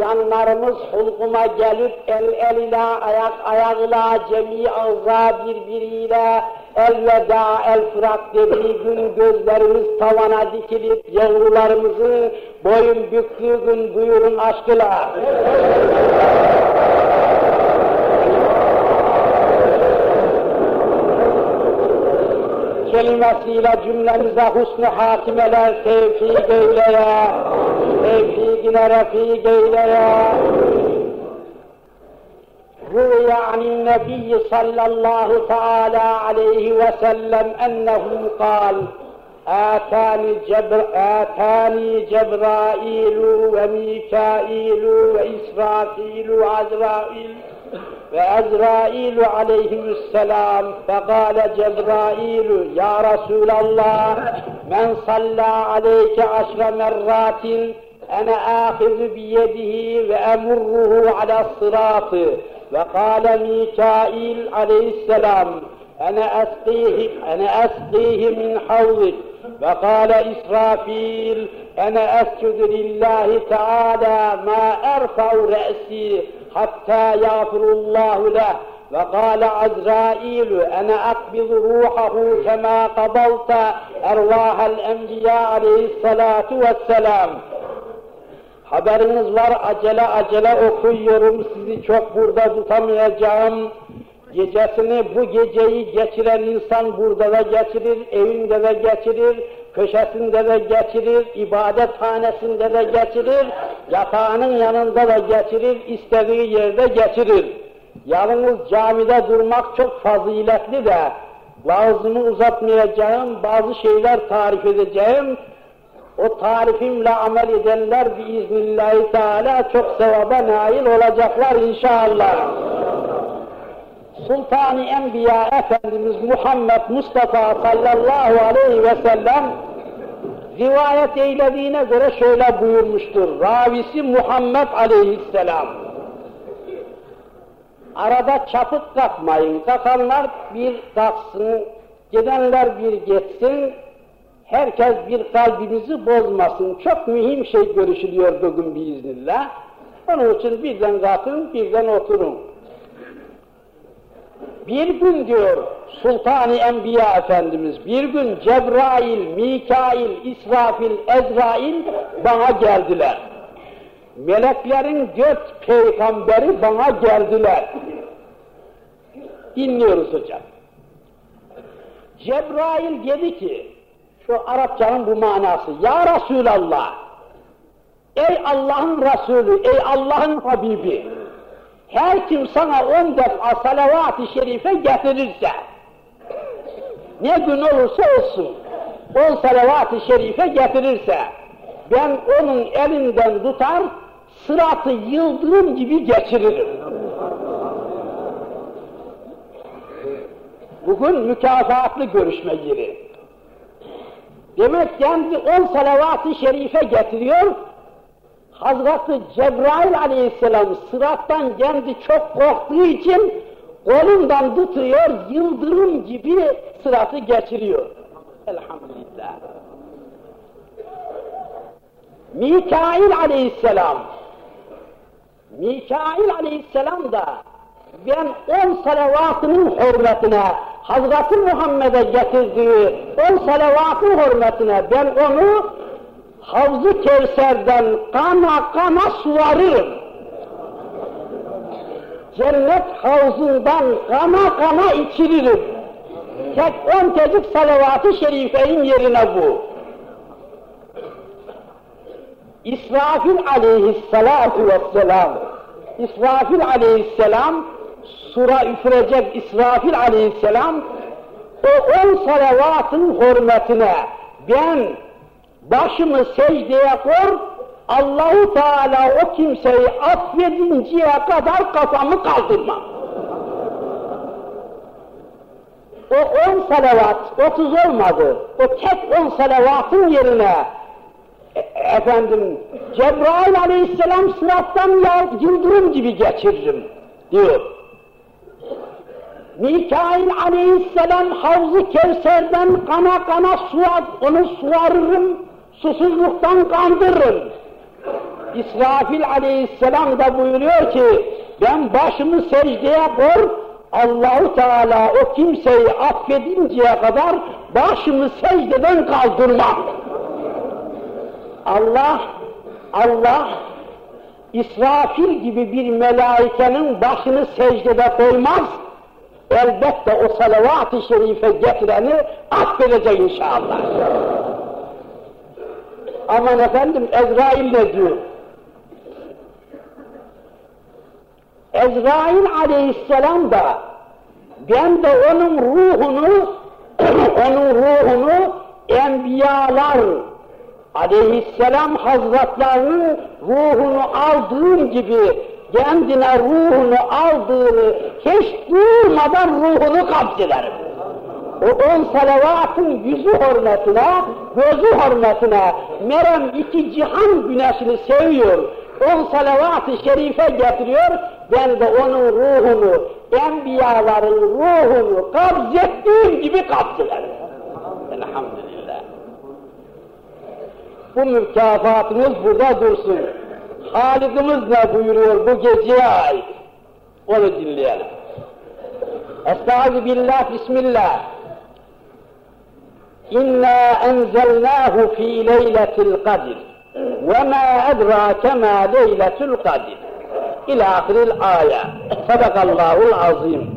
canlarımız hulkuma gelip el el ile ayak ayağıyla cemi ağza birbiriyle elveda el fırat dediği gün gözlerimiz tavana dikilip yavrularımızı boyun büktüğü gün buyurun aşkıyla. kelimesiyle cümlemize husnu hatimeler tevfik eyleye, tevfikine refik eyleye. روي عن النبي صلى الله تعالى عليه وسلم أنه قال آتاني, جبر آتاني جبرائيل وميكائيل وإسرافيل وعزرائيل وأزرائيل عليهم السلام فقال جبرائيل يا رسول الله من صلى عليك عشر مرات أنا آخذ بيده وأمره على الصراط. وقال ميكائيل عليه السلام أنا أسقيه, أنا أسقيه من حوضك وقال إسرافيل أنا أسجد لله تعالى ما أرفع رأسي حتى يغفر الله له. وقال عزرائيل أنا أقبض روحه كما قبضت أرواح الأنبياء عليه الصلاة والسلام. Haberiniz var, acele acele okuyorum, sizi çok burada tutamayacağım. Gecesini, bu geceyi geçiren insan burada da geçirir, evinde de geçirir, köşesinde de geçirir, ibadethanesinde de geçirir, yatağının yanında da geçirir, istediği yerde geçirir. Yalnız camide durmak çok faziletli de, vaazımı uzatmayacağım, bazı şeyler tarif edeceğim. O tarifimle amel edenler biiznillahü teala çok sevaba nail olacaklar inşallah. Sultan-ı Enbiya Efendimiz Muhammed Mustafa sallallahu aleyhi ve sellem rivayet eylediğine göre şöyle buyurmuştur. Ravisi Muhammed aleyhisselam. Arada çapıt kapmayın. Kakanlar bir kalksın, gidenler bir geçsin, herkes bir kalbimizi bozmasın. Çok mühim şey görüşülüyor bugün biiznillah. Onun için birden kalkın, birden oturun. Bir gün diyor Sultan-ı Enbiya Efendimiz, bir gün Cebrail, Mikail, İsrafil, Ezrail bana geldiler. Meleklerin dört peygamberi bana geldiler. Dinliyoruz hocam. Cebrail dedi ki, şu Arapçanın bu manası, Ya Resulallah, ey Allah'ın Resulü, ey Allah'ın Habibi, her kim sana on defa salavat-ı şerife getirirse, ne gün olursa olsun, on salavat-ı şerife getirirse, ben onun elinden tutar, sıratı yıldırım gibi geçiririm. Bugün mükafatlı görüşme yeri. Demek kendi on salavat-ı şerife getiriyor, Hazreti Cebrail aleyhisselam sırattan kendi çok korktuğu için kolundan tutuyor, yıldırım gibi sıratı geçiriyor. Elhamdülillah. Mikail aleyhisselam Mikail aleyhisselam da ben on salavatının hürmetine Hazreti Muhammed'e getirdiği on salavatın hürmetine ben onu Havzu Kevser'den kana kana suvarırım. Cennet havzundan kana kana içiririm. Tek on tecik salavat-ı şerifenin yerine bu. İsrafil aleyhissalatu vesselam, İsrafil aleyhisselam, sura üfürecek İsrafil aleyhisselam, o on salavatın hürmetine ben başımı secdeye kor, Allahu Teala o kimseyi affedinceye kadar kafamı kaldırmam. O on salavat, otuz olmadı. O tek on salavatın yerine e, efendim Cebrail aleyhisselam sırattan yıldırım gibi geçiririm diyor. Mikail aleyhisselam Havz-ı Kevser'den kana kana suat, onu suarırım, susuzluktan kandırırım. İsrafil aleyhisselam da buyuruyor ki ben başımı secdeye koy Allahu Teala o kimseyi affedinceye kadar başımı secdeden kaldırmam. Allah Allah İsrafil gibi bir melaikenin başını secdede koymaz. Elbette o salavat-ı şerife getireni affedecek inşallah. Aman efendim Ezrail ne diyor? Ezrail aleyhisselam da ben de onun ruhunu onun ruhunu enbiyalar aleyhisselam hazretlerinin ruhunu aldığım gibi kendine ruhunu aldığını hiç durmadan ruhunu kapsılarım. O on salavatın yüzü hürmetine, gözü hürmetine Merem iki cihan güneşini seviyor. On salavat-ı şerife getiriyor, ben de onun ruhunu, enbiyaların ruhunu kabzettiğim gibi kapsılarım. Elhamdülillah. Bu mükafatımız burada dursun. Halidimiz ne buyuruyor bu geceye ait? Onu dinleyelim. Estaizu billah, bismillah. İnna enzelnahu fi leyletil kadir. Ve ma edrake ma leyletul kadir. İlâ ahiril âye. Sadakallahul azim.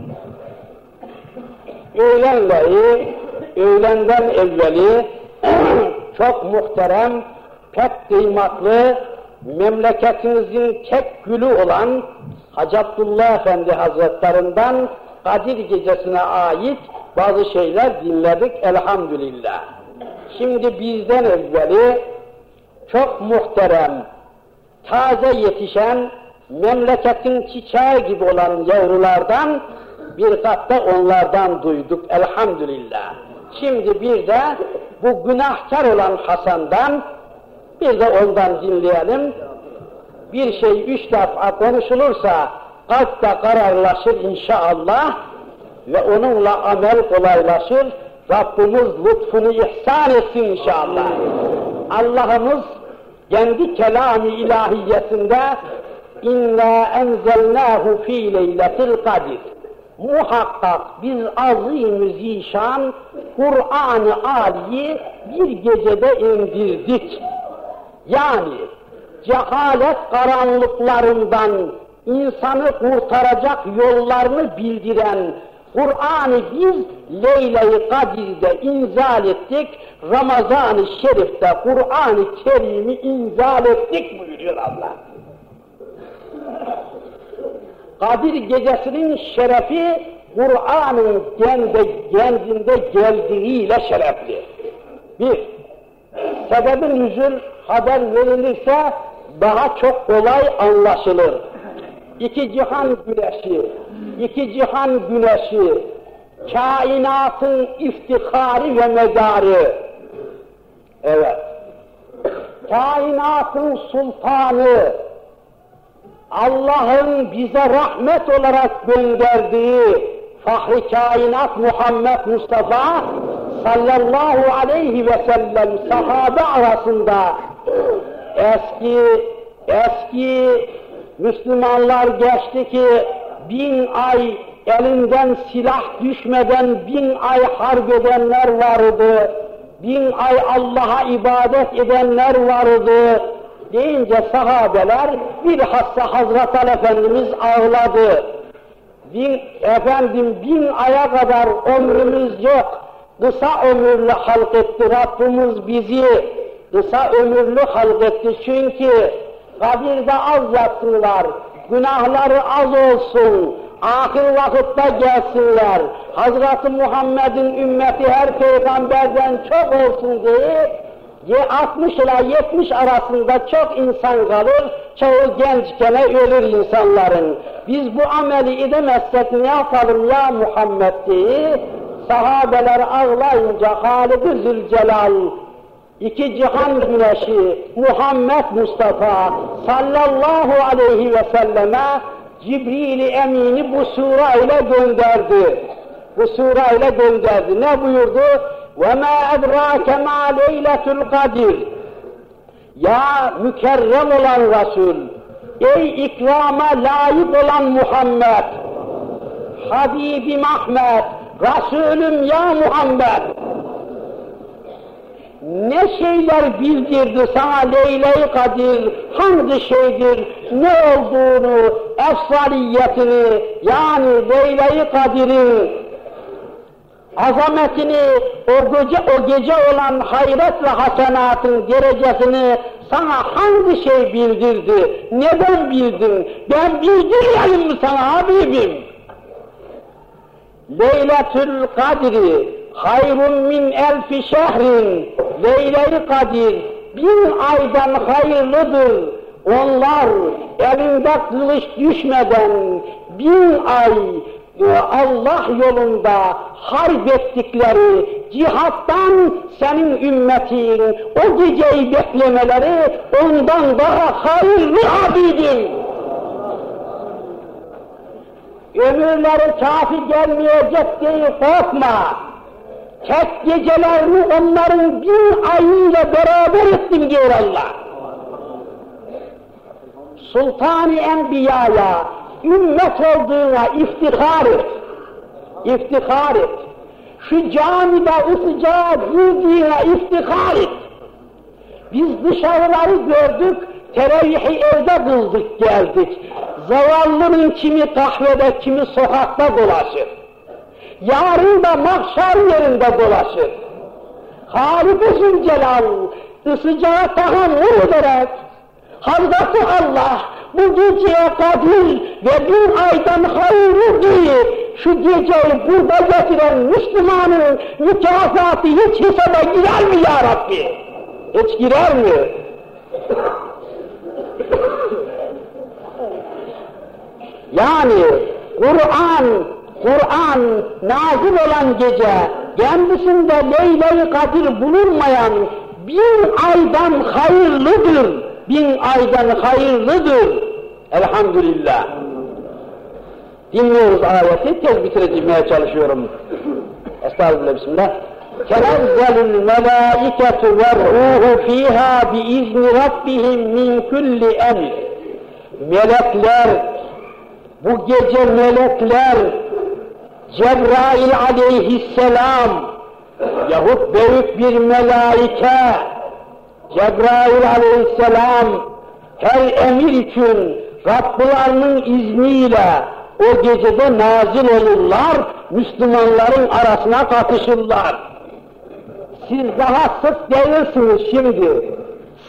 Öğlenleri, öğlenden evveli çok muhterem, pek kıymetli, memleketimizin tek gülü olan Hacı Abdullah Efendi Hazretlerinden Kadir Gecesi'ne ait bazı şeyler dinledik elhamdülillah. Şimdi bizden evveli çok muhterem, taze yetişen, memleketin çiçeği gibi olan yavrulardan bir katta onlardan duyduk elhamdülillah. Şimdi bir de bu günahkar olan Hasan'dan bir de ondan dinleyelim. Bir şey üç defa konuşulursa kalpte kararlaşır inşallah ve onunla amel kolaylaşır. Rabbimiz lütfunu ihsan etsin inşallah. Allah'ımız kendi kelamı ilahiyesinde inna enzelnahu fi leyletil kadir muhakkak biz azim-i zişan Kur'an-ı Ali'yi bir gecede indirdik. Yani cehalet karanlıklarından insanı kurtaracak yollarını bildiren Kur'an'ı biz Leyle-i Kadir'de inzal ettik, Ramazan-ı Şerif'te Kur'an-ı Kerim'i inzal ettik buyuruyor Allah. Kadir gecesinin şerefi Kur'an'ın kendi kendinde geldiğiyle şerefli. Bir, sebebi nüzül haber verilirse daha çok kolay anlaşılır. İki cihan güneşi, iki cihan güneşi, kainatın iftihari ve medarı. Evet. Kainatın sultanı, Allah'ın bize rahmet olarak gönderdiği Fahri Kainat Muhammed Mustafa sallallahu aleyhi ve sellem sahabe arasında eski eski Müslümanlar geçti ki bin ay elinden silah düşmeden bin ay harp edenler vardı. Bin ay Allah'a ibadet edenler vardı deyince sahabeler bilhassa Hazreti Ali Efendimiz ağladı. Bin, efendim bin aya kadar ömrümüz yok. Kısa ömürlü halk etti Rabbimiz bizi. Kısa ömürlü halk etti çünkü kabirde az yatsınlar, günahları az olsun, ahir vakitte gelsinler, Hazreti Muhammed'in ümmeti her peygamberden çok olsun diye 60 ile 70 arasında çok insan kalır, çoğu gençken ölür insanların. Biz bu ameli edemezsek ne yapalım ya Muhammed diye sahabeler ağlayınca Halid-i Zülcelal, iki cihan güneşi Muhammed Mustafa sallallahu aleyhi ve selleme Cibril-i Emin'i bu surayla gönderdi. Bu surayla gönderdi. Ne buyurdu? وَمَا اَدْرَاكَ مَا لَيْلَةُ الْقَدِرِ Ya mükerrem olan Resul, ey ikrama layık olan Muhammed, Habibim Ahmet, Resulüm ya Muhammed, ne şeyler bildirdi sana Leyle-i Kadir, hangi şeydir, ne olduğunu, efsaliyetini, yani Leyle-i Kadir'in azametini, o gece, o gece olan hayret ve hasenatın derecesini sana hangi şey bildirdi, neden bildin, ben bildireyim mi sana Habibim? Leyletül Kadri hayrun min elfi şehrin Leyle-i Kadir bin aydan hayırlıdır. Onlar elinde kılıç düşmeden bin ay e, Allah yolunda harp ettikleri cihattan senin ümmetin o geceyi beklemeleri ondan daha hayırlı abidin. Ömürleri kafi gelmeyecek diye korkma. Tek gecelerini onların bin ayıyla beraber ettim diyor Allah. Sultan-ı Enbiya'ya, ümmet olduğuna iftihar et. İftihar et. Şu camide ısıcağı girdiğine iftihar et. Biz dışarıları gördük, teravihi evde kıldık geldik. Zavallının kimi kahvede, kimi sokakta dolaşır. Yarın da mahşer yerinde dolaşır. Halik-i Zülcelal ısıcağı tahammül ederek Hazreti Allah bu geceye kadir ve bin aydan hayırlı diye şu geceyi burada getiren Müslümanın mükafatı hiç hesaba girer mi ya? Hiç girer mi? yani Kur'an, Kur'an nazil olan gece kendisinde Leyle-i Kadir bulunmayan bin aydan hayırlıdır bin aydan hayırlıdır. Elhamdülillah. Dinliyoruz ayeti, tez bitirmeye çalışıyorum. Estağfirullah, bismillah. تنزل الملائكة والروح فيها بإذن ربهم min كل أمر Melekler, bu gece melekler, Cebrail aleyhisselam, yahut büyük bir melaike, Cebrail aleyhisselam her emir için Rabbularının izniyle o gecede nazil olurlar, Müslümanların arasına katışırlar. Siz daha sık değilsiniz şimdi.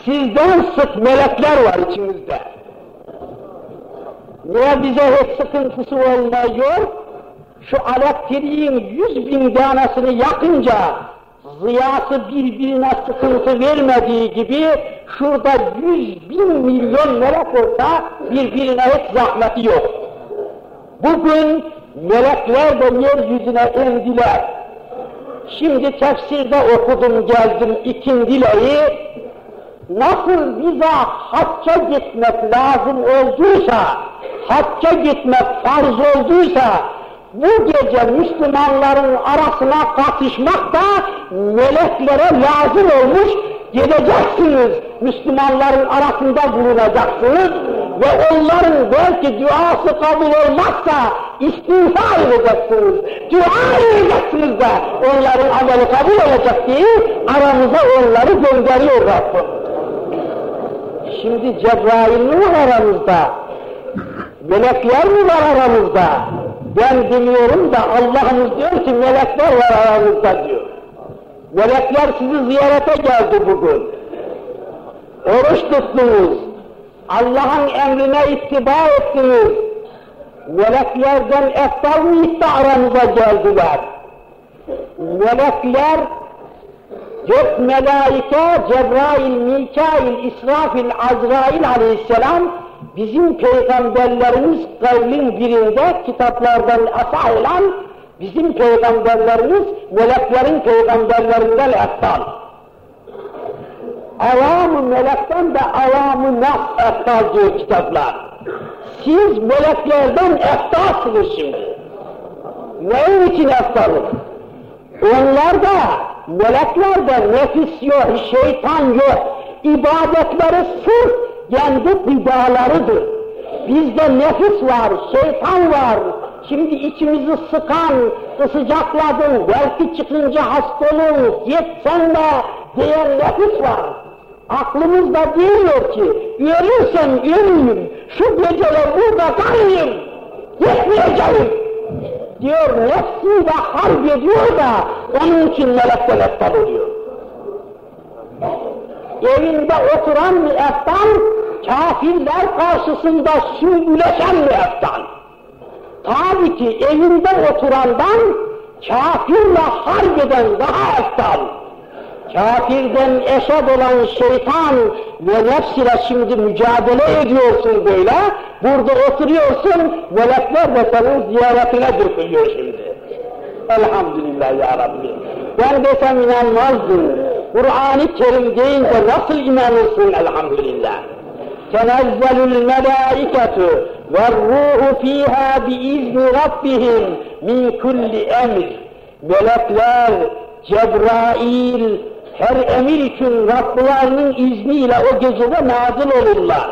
Sizden sık melekler var içimizde. Niye bize hiç sıkıntısı olmuyor? Şu elektriğin yüz bin tanesini yakınca ziyası birbirine sıkıntı vermediği gibi şurada yüz bin milyon melek olsa birbirine hiç zahmeti yok. Bugün melekler de yeryüzüne indiler. Şimdi tefsirde okudum geldim ikindileyi. Nasıl bize hacca gitmek lazım olduysa, hacca gitmek farz olduysa, bu gece Müslümanların arasına katışmak da meleklere lazım olmuş, gideceksiniz, Müslümanların arasında bulunacaksınız ve onların belki duası kabul olmazsa istiğfar edeceksiniz, dua edeceksiniz de onların ameli kabul olacak diye aramıza onları gönderiyor Rabbim. Şimdi Cebrail mi var aramızda? Melekler mi var aramızda? Ben biliyorum da Allah'ımız diyor ki melekler var aramızda diyor. Melekler sizi ziyarete geldi bugün. Oruç tuttunuz. Allah'ın emrine ittiba ettiniz. Meleklerden eftal mı itti aramıza geldiler. Melekler Dört melaike, Cebrail, Mikail, İsrafil, Azrail aleyhisselam bizim peygamberlerimiz kavlin birinde kitaplardan asah olan bizim peygamberlerimiz meleklerin peygamberlerinden eftal. Avam-ı melekten de avam-ı nas eftal diyor kitaplar. Siz meleklerden eftalsınız şimdi. Neyin için eftalır? Onlar da, melekler nefis yok, şeytan yok, ibadetleri sırf kendi gıdalarıdır. Bizde nefis var, şeytan var. Şimdi içimizi sıkan, sıcakladın, belki çıkınca hasta olur, gitsen de diyen nefis var. Aklımızda diyor ki, ölürsem öleyim, şu geceler burada kalayım, gitmeyeceğim. Diyor, nefsiyle harp ediyor da, onun için melekten eptal oluyor. Evinde oturan müeftan, kafirler karşısında sümbüleşen müeftan. Tabii ki evinde oturandan, kafirle harp eden daha eftal. Kafirden eşad olan şeytan ve nefs ile şimdi mücadele ediyorsun böyle. Burada oturuyorsun, melekler de senin ziyaretine dökülüyor şimdi. Elhamdülillah ya Rabbi. Ben desem inanmazdın. Kur'an-ı Kerim deyince nasıl inanırsın elhamdülillah. Melâiketu ve ruhu fîhâ biizni rabbihim min kulli emr. Melekler, Cebrail, her emir için Rablarının izniyle o gecede nazil olurlar.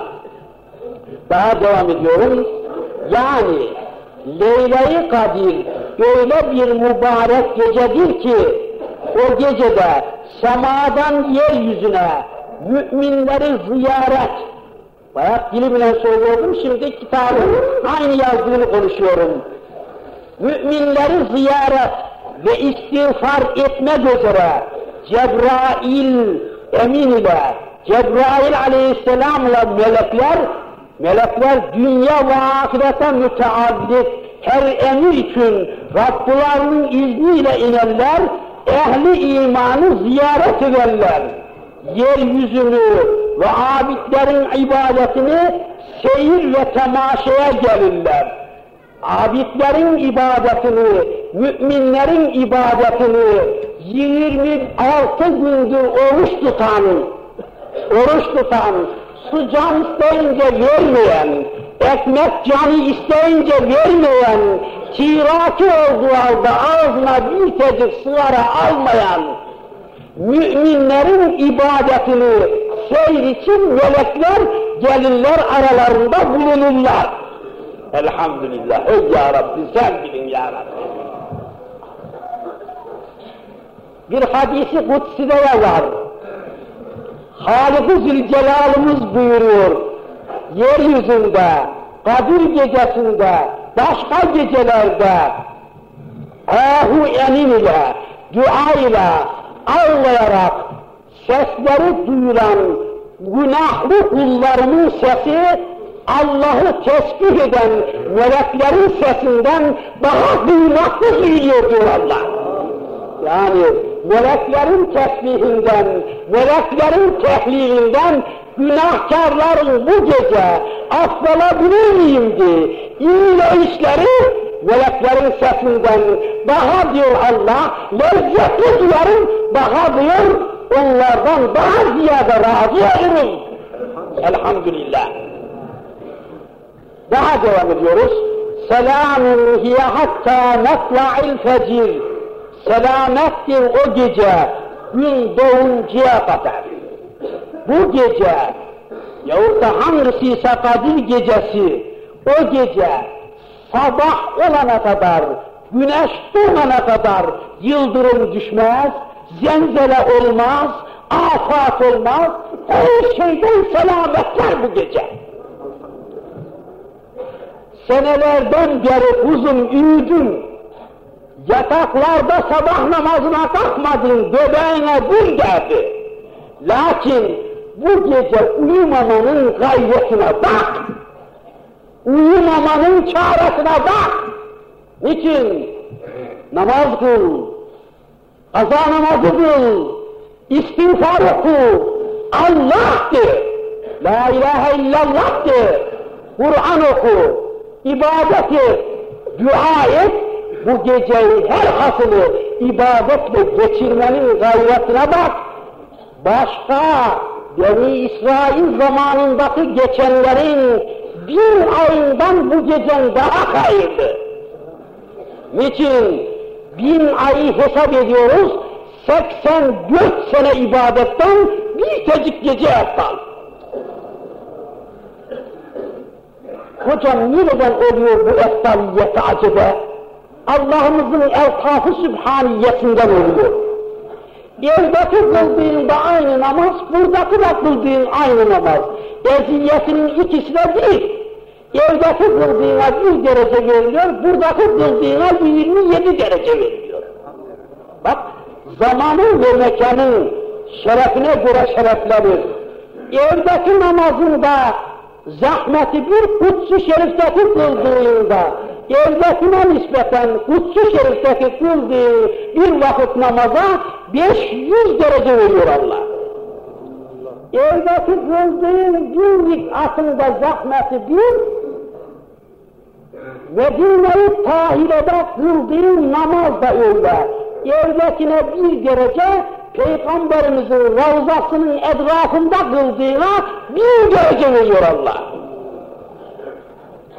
Daha devam ediyorum. Yani Leyle-i Kadir öyle bir mübarek gecedir ki o gecede semadan yeryüzüne müminleri ziyaret Bayat dilimle söylüyordum, şimdi kitabın aynı yazdığını konuşuyorum. Müminleri ziyaret ve istiğfar etmek üzere Cebrail emin ile Cebrail aleyhisselamla melekler melekler dünya ve ahirete müteaddit her emir için Rabbularının izniyle inerler, ehli imanı ziyaret ederler. Yeryüzünü ve abidlerin ibadetini seyir ve temaşaya gelirler. Abidlerin ibadetini, müminlerin ibadetini 26 gündür oruç tutan, oruç tutan, su can isteyince vermeyen, ekmek canı isteyince vermeyen, tiraki olduğu halde ağzına bir tecik sigara almayan, müminlerin ibadetini seyir için melekler gelirler aralarında bulunurlar. Elhamdülillah. Ey ya Rabbi sen bilin ya Rabbi. Bir hadisi kutside var. Halik-i Zülcelal'ımız buyuruyor. Yeryüzünde, Kadir gecesinde, başka gecelerde ahu enin ile, dua ile, ağlayarak sesleri duyulan günahlı kullarının sesi Allah'ı tesbih eden meleklerin sesinden daha kıymetli duyuyor diyor Allah. Yani meleklerin tesbihinden, meleklerin tehlilinden günahkarların bu gece affolabilir miyim diye iyi işleri meleklerin sesinden daha diyor Allah, lezzetli duyarım, daha diyor onlardan daha ziyade razı olurum. Elhamdülillah. Daha devam ediyoruz. Selamun hiye hatta metla'il fecir. Selamettir o gece gün doğuncaya kadar. Bu gece yahut da hangisi ise Kadir gecesi o gece sabah olana kadar, güneş doğana kadar yıldırım düşmez, zenzele olmaz, afat olmaz, her şeyden selametler bu gece. Senelerden beri uzun üyüdün, yataklarda sabah namazına kalkmadın, göbeğine bul geldi. Lakin bu gece uyumamanın gayretine bak, uyumamanın çaresine bak. Niçin? Namaz kıl, kaza namazı kıl, istiğfar oku, Allah de, La ilahe illallah Kur'an oku, ibadet et, dua et, bu geceyi her hasılı ibadetle geçirmenin gayretine bak. Başka Beni İsrail zamanındaki geçenlerin bir ayından bu gecen daha hayırlı. Niçin? Bin ayı hesap ediyoruz, 84 sene ibadetten bir tecik gece eftal. Hocam nereden oluyor bu eftaliyeti acaba? Allah'ımızın eltafı sübhaniyetinden oluyor. Evdeki kıldığında aynı namaz, buradaki de kıldığın aynı namaz. Eziyetinin ikisi de değil. Evdeki kıldığına bir derece veriliyor, buradaki kıldığına 27 derece veriliyor. Bak, zamanın ve mekanın şerefine göre şereflenir. Evdeki namazında zahmeti bir kutsu şerifteki kıldığında, evdekine nispeten kutsu şerifteki kıldığı bir vakit namaza 500 derece veriyor Allah. Evdeki kıldığın bir rikatında zahmeti bir, Medine-i Tahire'de kıldığın namaz da öyle. Evdekine bir derece, Peygamberimizin ravzasının etrafında kıldığına bir derece veriyor Allah.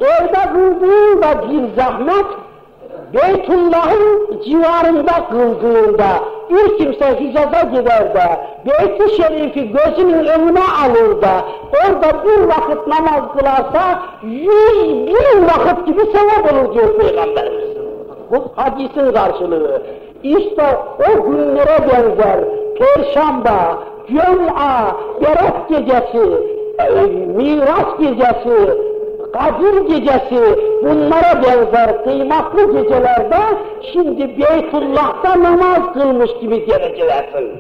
Evde kıldığında bir zahmet, Beytullah'ın civarında kıldığında bir kimse Hicaz'a gider de Beyt-i Şerif'i gözünün önüne alır da orada bir vakit namaz kılarsa yüz bin vakit gibi sevap olur diyor Peygamberimiz. Bu hadisin karşılığı. İşte o günlere benzer Perşembe, Cuma, Berat gecesi, e, Miras gecesi, Kadir gecesi bunlara benzer kıymetli gecelerde şimdi Beytullah'ta namaz kılmış gibi derecelersin.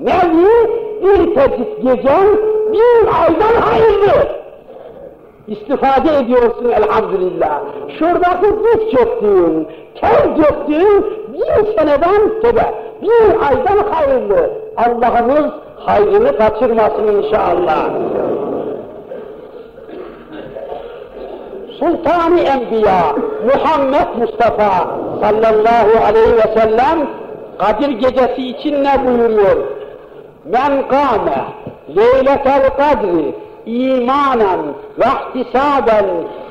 Nevi bir tecik gecen bir aydan hayırlı. İstifade ediyorsun elhamdülillah. Şuradaki diz çöktüğün, ter döktüğün bir seneden tebe, bir aydan hayırlı. Allah'ımız hayrını kaçırmasın inşallah. Sultan-ı Enbiya Muhammed Mustafa sallallahu aleyhi ve sellem Kadir gecesi için ne buyuruyor? Men kâme leyletel kadri imanen ve ihtisaben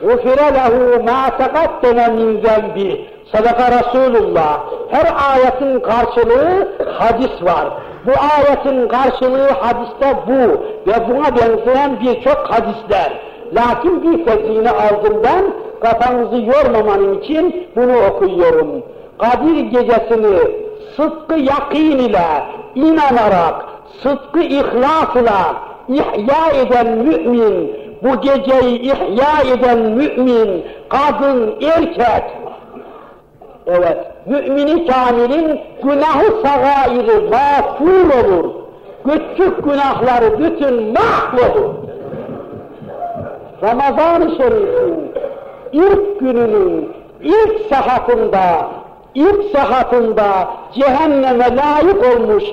gufire lehu ma teqaddeme min zembi. Sadaka Resulullah. Her ayetin karşılığı hadis var. Bu ayetin karşılığı hadiste bu ve buna benzeyen birçok hadisler. Lakin bir tezini aldım ben, kafanızı yormamanın için bunu okuyorum. Kadir gecesini sıdkı yakin ile, inanarak, sıdkı ihlas ile ihya eden mümin, bu geceyi ihya eden mümin, kadın, erkek, evet, mümini kamilin günahı sagairi mağfur olur. Küçük günahları bütün mahvolur. Ramazan-ı Şerif'in ilk gününün ilk sahatında, ilk sahatında cehenneme layık olmuş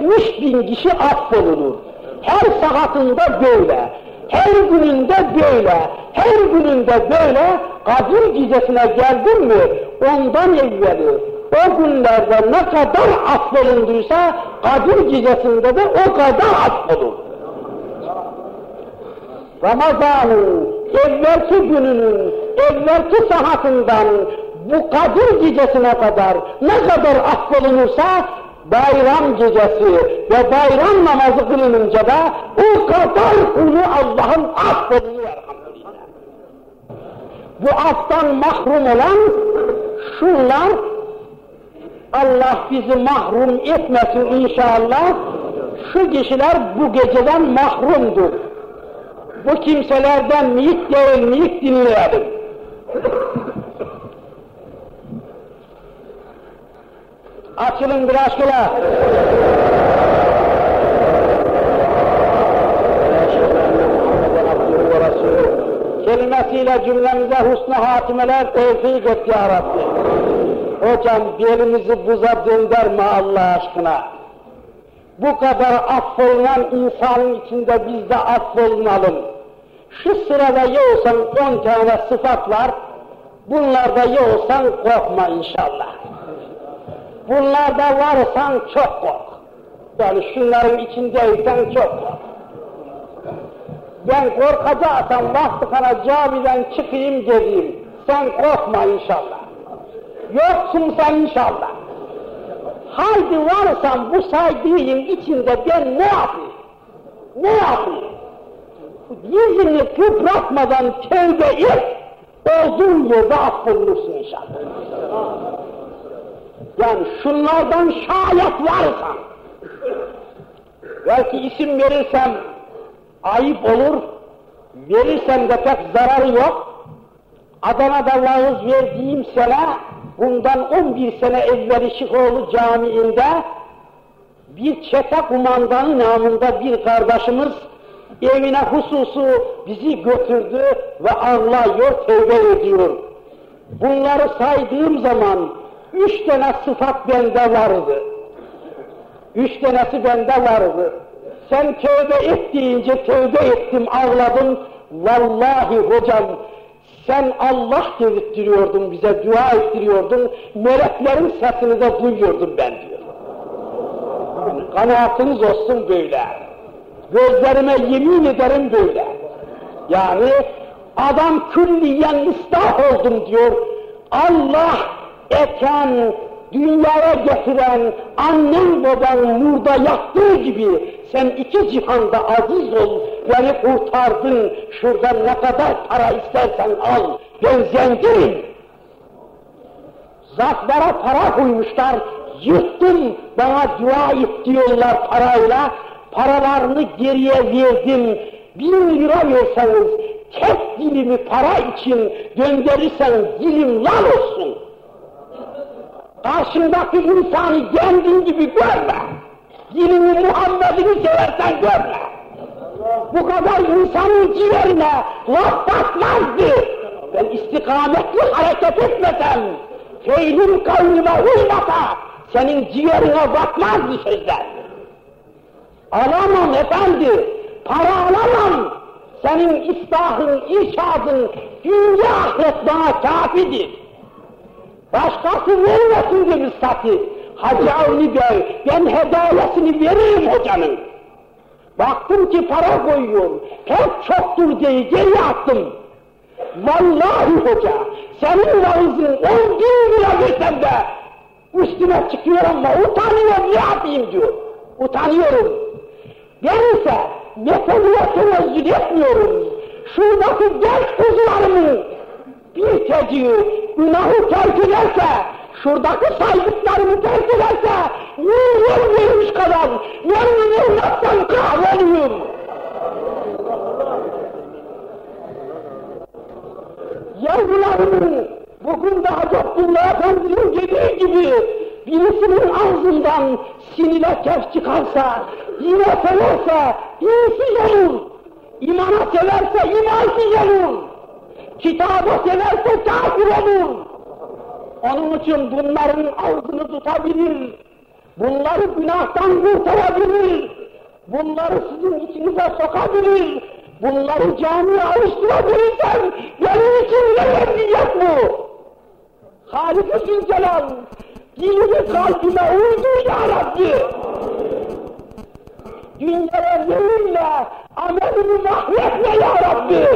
70 bin kişi affolunur. Her sahatında böyle, her gününde böyle, her gününde böyle Kadir gecesine geldin mi ondan evveli o günlerde ne kadar affolunduysa Kadir gecesinde de o kadar affolur. Ramazan'ın evvelki gününün, evvelki saatından bu Kadir gecesine kadar ne kadar affolunursa bayram gecesi ve bayram namazı kılınınca da o kadar kulu Allah'ın affolunuyor. Bu aftan mahrum olan şunlar Allah bizi mahrum etmesin inşallah. Şu kişiler bu geceden mahrumdur bu kimselerden miyik değil miyik dinleyelim. Açılın bir aşkına. Kelimesiyle cümlemize husnu hatimeler tevfik et ya Rabbi. Hocam belimizi buza döndürme Allah aşkına bu kadar affolunan insanın içinde biz de affolunalım. Şu sırada yoksan on tane sıfat var, bunlarda yoksan korkma inşallah. Bunlarda varsan çok kork. Yani şunların içindeysen çok kork. Ben korkacaksam vakti camiden çıkayım geleyim. Sen korkma inşallah. Yoksun sen inşallah. Haydi varsam bu saydığın içinde ben ne yapayım? Ne yapayım? Yüzünü kıpratmadan tevbe et, olduğun yerde affolursun inşallah. Yani şunlardan şayet varsa, belki isim verirsem ayıp olur, verirsem de pek zararı yok. Adana'da vaaz verdiğim sene, bundan 11 sene evveli Şıkoğlu Camii'nde bir çete kumandanı namında bir kardeşimiz evine hususu bizi götürdü ve ağlıyor, tevbe ediyor. Bunları saydığım zaman üç tane sıfat bende vardı. Üç tanesi bende vardı. Sen tövbe et deyince tövbe ettim, ağladım. Vallahi hocam sen Allah dedirttiriyordun bize, dua ettiriyordun. Meleklerin sesini de duyuyordum ben diyor. Yani kanaatiniz olsun böyle. Gözlerime yemin ederim böyle. Yani adam külliyen ıslah oldum diyor. Allah eken, dünyaya getiren annen baban nurda yattığı gibi sen iki cihanda aziz ol, beni kurtardın, şuradan ne kadar para istersen al, ben zenginim. Zatlara para koymuşlar, yırttım, bana dua et diyorlar parayla, paralarını geriye verdim, bin lira verseniz, tek dilimi para için gönderirsen dilim lan olsun. Karşındaki insanı kendin gibi görme. Dilini Muhammed'ini seversen görme. Bu kadar insanın ciğerine laf batmazdı. Ben istikametli hareket etmesem, feylim kavlime uymasa, senin ciğerine batmazdı sözler. Alamam efendi, para alamam. Senin istahın, irşadın, dünya ahiret bana kafidir. Başkası vermesin demiş satı. Hacı Avni Bey, ben hedayesini veririm hocanın. Baktım ki para koyuyor, pek çoktur diye geri attım. Vallahi hoca, senin vaizin on bin lira versem de üstüne çıkıyor ama utanıyorum, ne yapayım diyor. Utanıyorum. Ben ise metoduna tenezzül etmiyorum. Şuradaki genç kuzularımın bir teciği günahı terk ederse, şuradaki saydıklarımı terk ederse, milyon vermiş kadar memnun olmaktan kahroluyorum. Yavrularımın bugün daha Abdullah Efendi'nin dediği gibi birisinin ağzından sinile kef çıkarsa, yine severse dinsiz olur. İmana severse imansız olur. Kitaba severse kafir olur. Onun için bunların ağzını tutabilir. Bunları günahtan kurtarabilir. Bunları sizin içinize sokabilir. Bunları camiye alıştırabilirsen benim için ne meziyet bu? Halik-i Zülcelal, dilini kalbime uydu ya Rabbi. Dünyaya yeminle amelimi mahvetme ya Rabbi.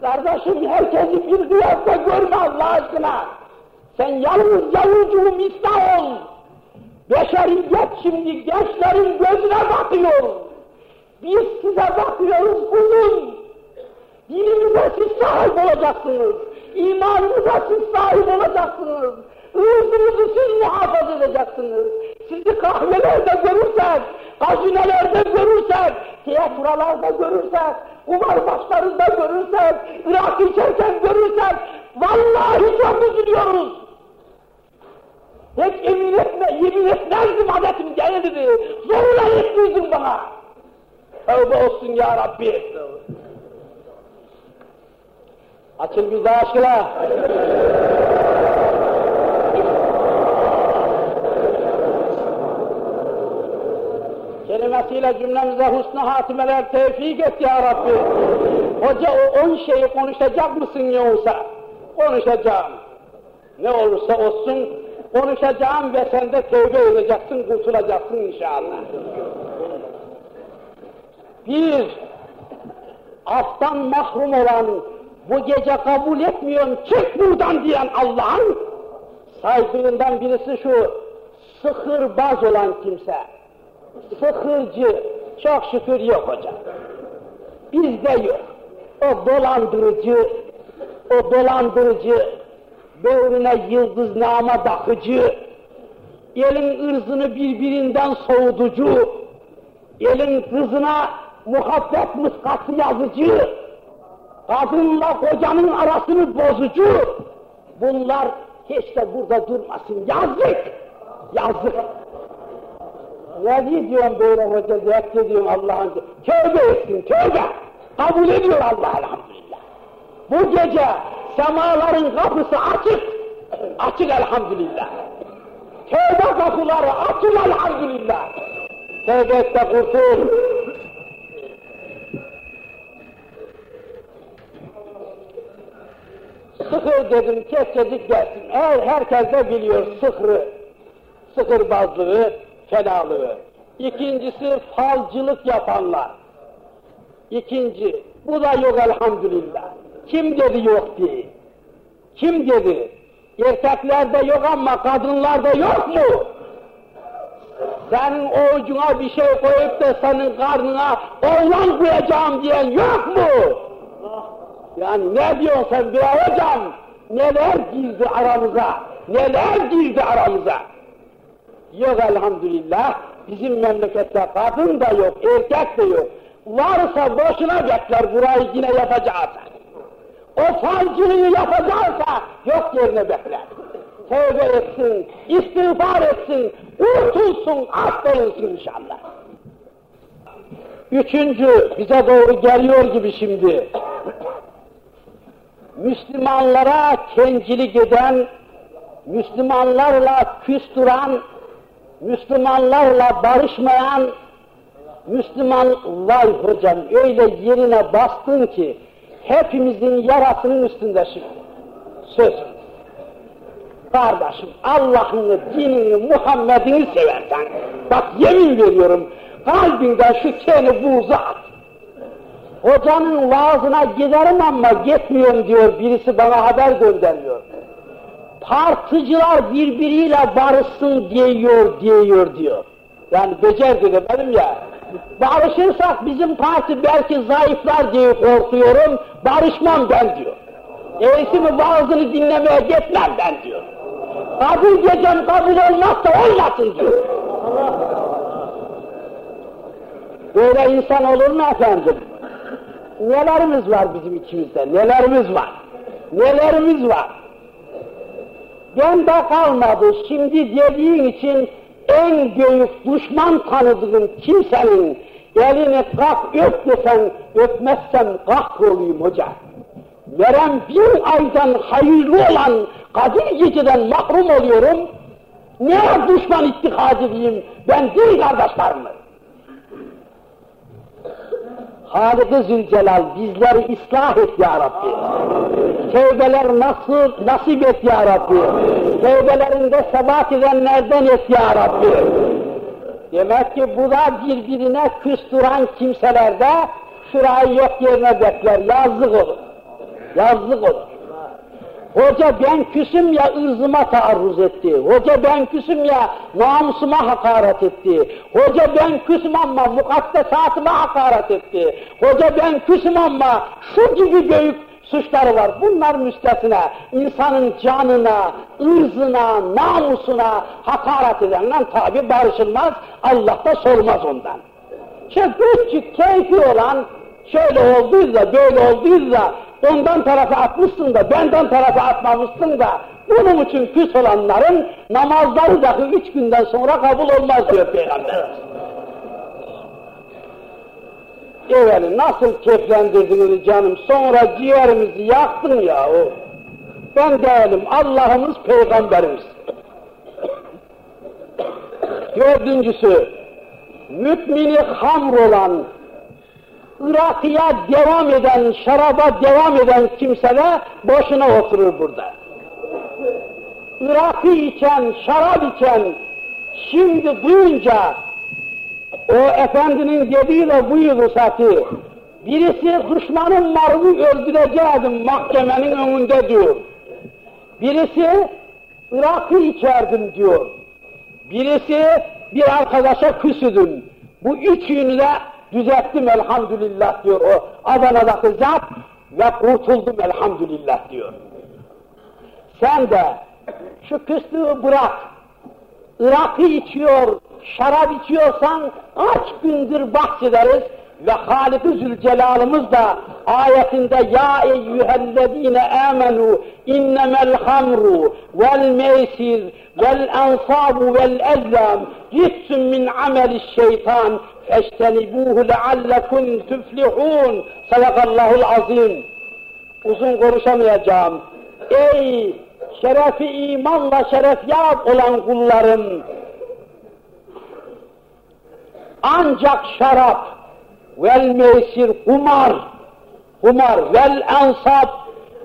Kardeşim herkesi bir kıyasla görme Allah aşkına. Sen yalnız yavrucuğum İslam ol. Beşeriyet şimdi gençlerin gözüne bakıyor. Biz size bakıyoruz uzun. Dininize siz sahip olacaksınız. İmanınıza siz sahip olacaksınız. Irzınızı siz muhafaza edeceksiniz. Sizi kahvelerde görürsek, gazinelerde görürsek, tiyatrolarda görürsek, kumar başlarında görürsek, Irak içerken görürsek, vallahi çok üzülüyoruz. Hiç emin etme, yemin etmezdim adetim gelirdi. Zorla ettiydin bana. Tövbe olsun ya Rabbi. Açıl bizi aşkına. Kelimesiyle cümlemize husnu hatimeler tevfik et ya Rabbi. Hoca o on şeyi konuşacak mısın yoksa? Konuşacağım. Ne olursa olsun konuşacağım ve sen de tevbe edeceksin, kurtulacaksın inşallah. Bir, aftan mahrum olan, bu gece kabul etmiyorum, çık buradan diyen Allah'ın saydığından birisi şu, sıkırbaz olan kimse, sıkırcı, çok şükür yok hocam. Bizde yok. O dolandırıcı, o dolandırıcı, böğrüne yıldızname takıcı, elin ırzını birbirinden soğutucu, elin kızına muhabbet mıskası yazıcı, kadınla kocanın arasını bozucu, bunlar de burada durmasın. Yazık! Yazık! Ne diyorum böyle hoca, zevk ediyorum Allah'ın Tövbe etsin, tövbe! Kabul ediyor Allah elhamdülillah. Bu gece semaların kapısı açık, açık elhamdülillah. Tövbe kapıları açık elhamdülillah. Tövbe et de kurtul. Sıkır dedim, kesecik gelsin. Eğer herkes de biliyor sıkrı, sıkırbazlığı, fenalığı. İkincisi falcılık yapanlar. İkinci, bu da yok elhamdülillah. Kim dedi yok diye? Kim dedi? Erkeklerde yok ama kadınlarda yok mu? Senin oğucuna bir şey koyup da senin karnına oğlan koyacağım diyen yok mu? Yani ne diyorsun sen hocam? Neler girdi aramıza? Neler girdi aramıza? Yok elhamdülillah. Bizim memlekette kadın da yok, erkek de yok. Varsa boşuna bekler burayı yine yapacağız. O falcılığı yapacaksa yok yerine bekler. Tövbe etsin, istiğfar etsin, kurtulsun, affolunsun inşallah. Üçüncü, bize doğru geliyor gibi şimdi. Müslümanlara kencilik eden, Müslümanlarla küstüren, Müslümanlarla barışmayan, Müslüman vay hocam öyle yerine bastın ki hepimizin yarasının üstünde şimdi. Söz. Kardeşim Allah'ını, dinini, Muhammed'ini seversen, bak yemin veriyorum kalbinden şu keni buğza at. Hocanın vaazına giderim ama gitmiyorum diyor, birisi bana haber gönderiyor. Partıcılar birbiriyle barışsın diyor, diyor diyor. Yani becer dedim ya. Barışırsak bizim parti belki zayıflar diye korkuyorum, barışmam ben diyor. Eğisi mi vaazını dinlemeye gitmem ben diyor. Kabul gecem kabul olmazsa olmasın diyor. Böyle insan olur mu efendim? Nelerimiz var bizim içimizde, nelerimiz var, nelerimiz var. Ben de kalmadı, şimdi dediğin için en büyük düşman tanıdığım kimsenin elini kalk öp desen öpmezsem kahroluyum hoca. Veren bir aydan hayırlı olan Kadir geceden mahrum oluyorum. Ne düşman ittikad edeyim ben değil kardeşlerimi. Halık-ı Zülcelal bizleri ıslah et ya Rabbi. Tevbeler nasıl nasip et ya Rabbi. Tevbelerinde sebat edenlerden et ya Rabbi. Demek ki bu da birbirine küstüren kimselerde şurayı yok yerine bekler. Yazık olur. Yazık olur. Hoca ben küsüm ya ırzıma taarruz etti. Hoca ben küsüm ya namusuma hakaret etti. Hoca ben küsüm ama mukaddesatıma hakaret etti. Hoca ben küsüm ama şu gibi büyük suçları var. Bunlar müstesine insanın canına, ırzına, namusuna hakaret edenle tabi barışılmaz. Allah da sormaz ondan. İşte küçük keyfi olan şöyle olduysa, böyle olduysa ondan tarafa atmışsın da benden tarafa atmamışsın da bunun için küs olanların namazları dahi üç günden sonra kabul olmaz diyor Peygamber. Evveli nasıl keflendirdiniz canım sonra ciğerimizi yaktın ya o. Ben değilim Allah'ımız peygamberimiz. Dördüncüsü mümini hamr olan Irak'ya devam eden, şaraba devam eden kimseler boşuna oturur burada. Irak'ı içen, şarap içen, şimdi duyunca o efendinin dediğiyle bu ruhsatı, birisi düşmanın malını öldüreceğim mahkemenin önünde diyor. Birisi Irak'ı içerdim diyor. Birisi bir arkadaşa küsüdüm. Bu üçünü de düzelttim elhamdülillah diyor o Adana'daki zat ve kurtuldum elhamdülillah diyor. Sen de şu küslüğü bırak. Irak'ı içiyor, şarap içiyorsan kaç gündür bahsederiz ve Halik-i Zülcelal'ımız da ayetinde ya eyyühellezine amenu innemel hamru vel meysir vel ensabu vel ezlam ritsun min ameli şeytan feştenibuhu leallekum tüflihun sadakallahul azim uzun konuşamayacağım. Ey şerefi imanla şerefyab olan kullarım. Ancak şarap vel meysir kumar kumar vel ansab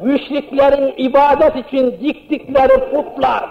müşriklerin ibadet için diktikleri putlar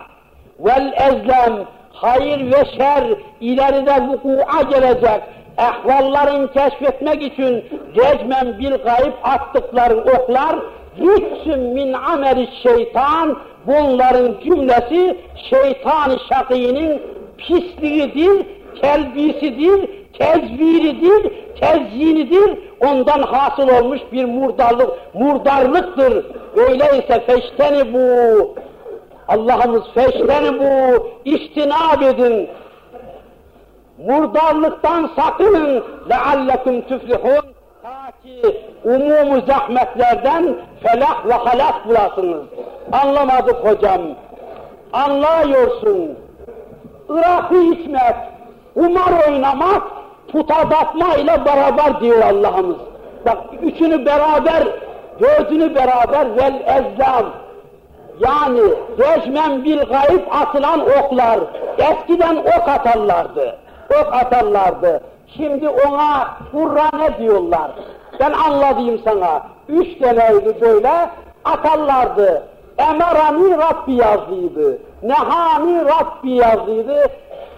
vel ezlem hayır ve şer ileride vuku'a gelecek ehvalların keşfetmek için recmen bil gayb attıkları oklar rütsün min ameli şeytan bunların cümlesi şeytan-ı şakînin pisliğidir, telbisidir, tezviridir, tezyinidir, ondan hasıl olmuş bir murdarlık, murdarlıktır. Öyleyse feşteni bu, Allah'ımız feşteni bu, iştinab edin, murdarlıktan sakının, leallekum tüflihun, ta ki umumu zahmetlerden felah ve halak bulasınız. Anlamadık hocam, anlıyorsun. Irak'ı içmek, umar oynamak, puta bakma ile beraber diyor Allah'ımız. Bak üçünü beraber, dördünü beraber vel ezlam. Yani rejmen bil gayb atılan oklar. Eskiden ok atarlardı. Ok atarlardı. Şimdi ona hurra ne diyorlar? Ben anladayım sana. Üç taneydi böyle atarlardı. Emerani Rabbi yazıydı. Nehani Rabbi yazıydı.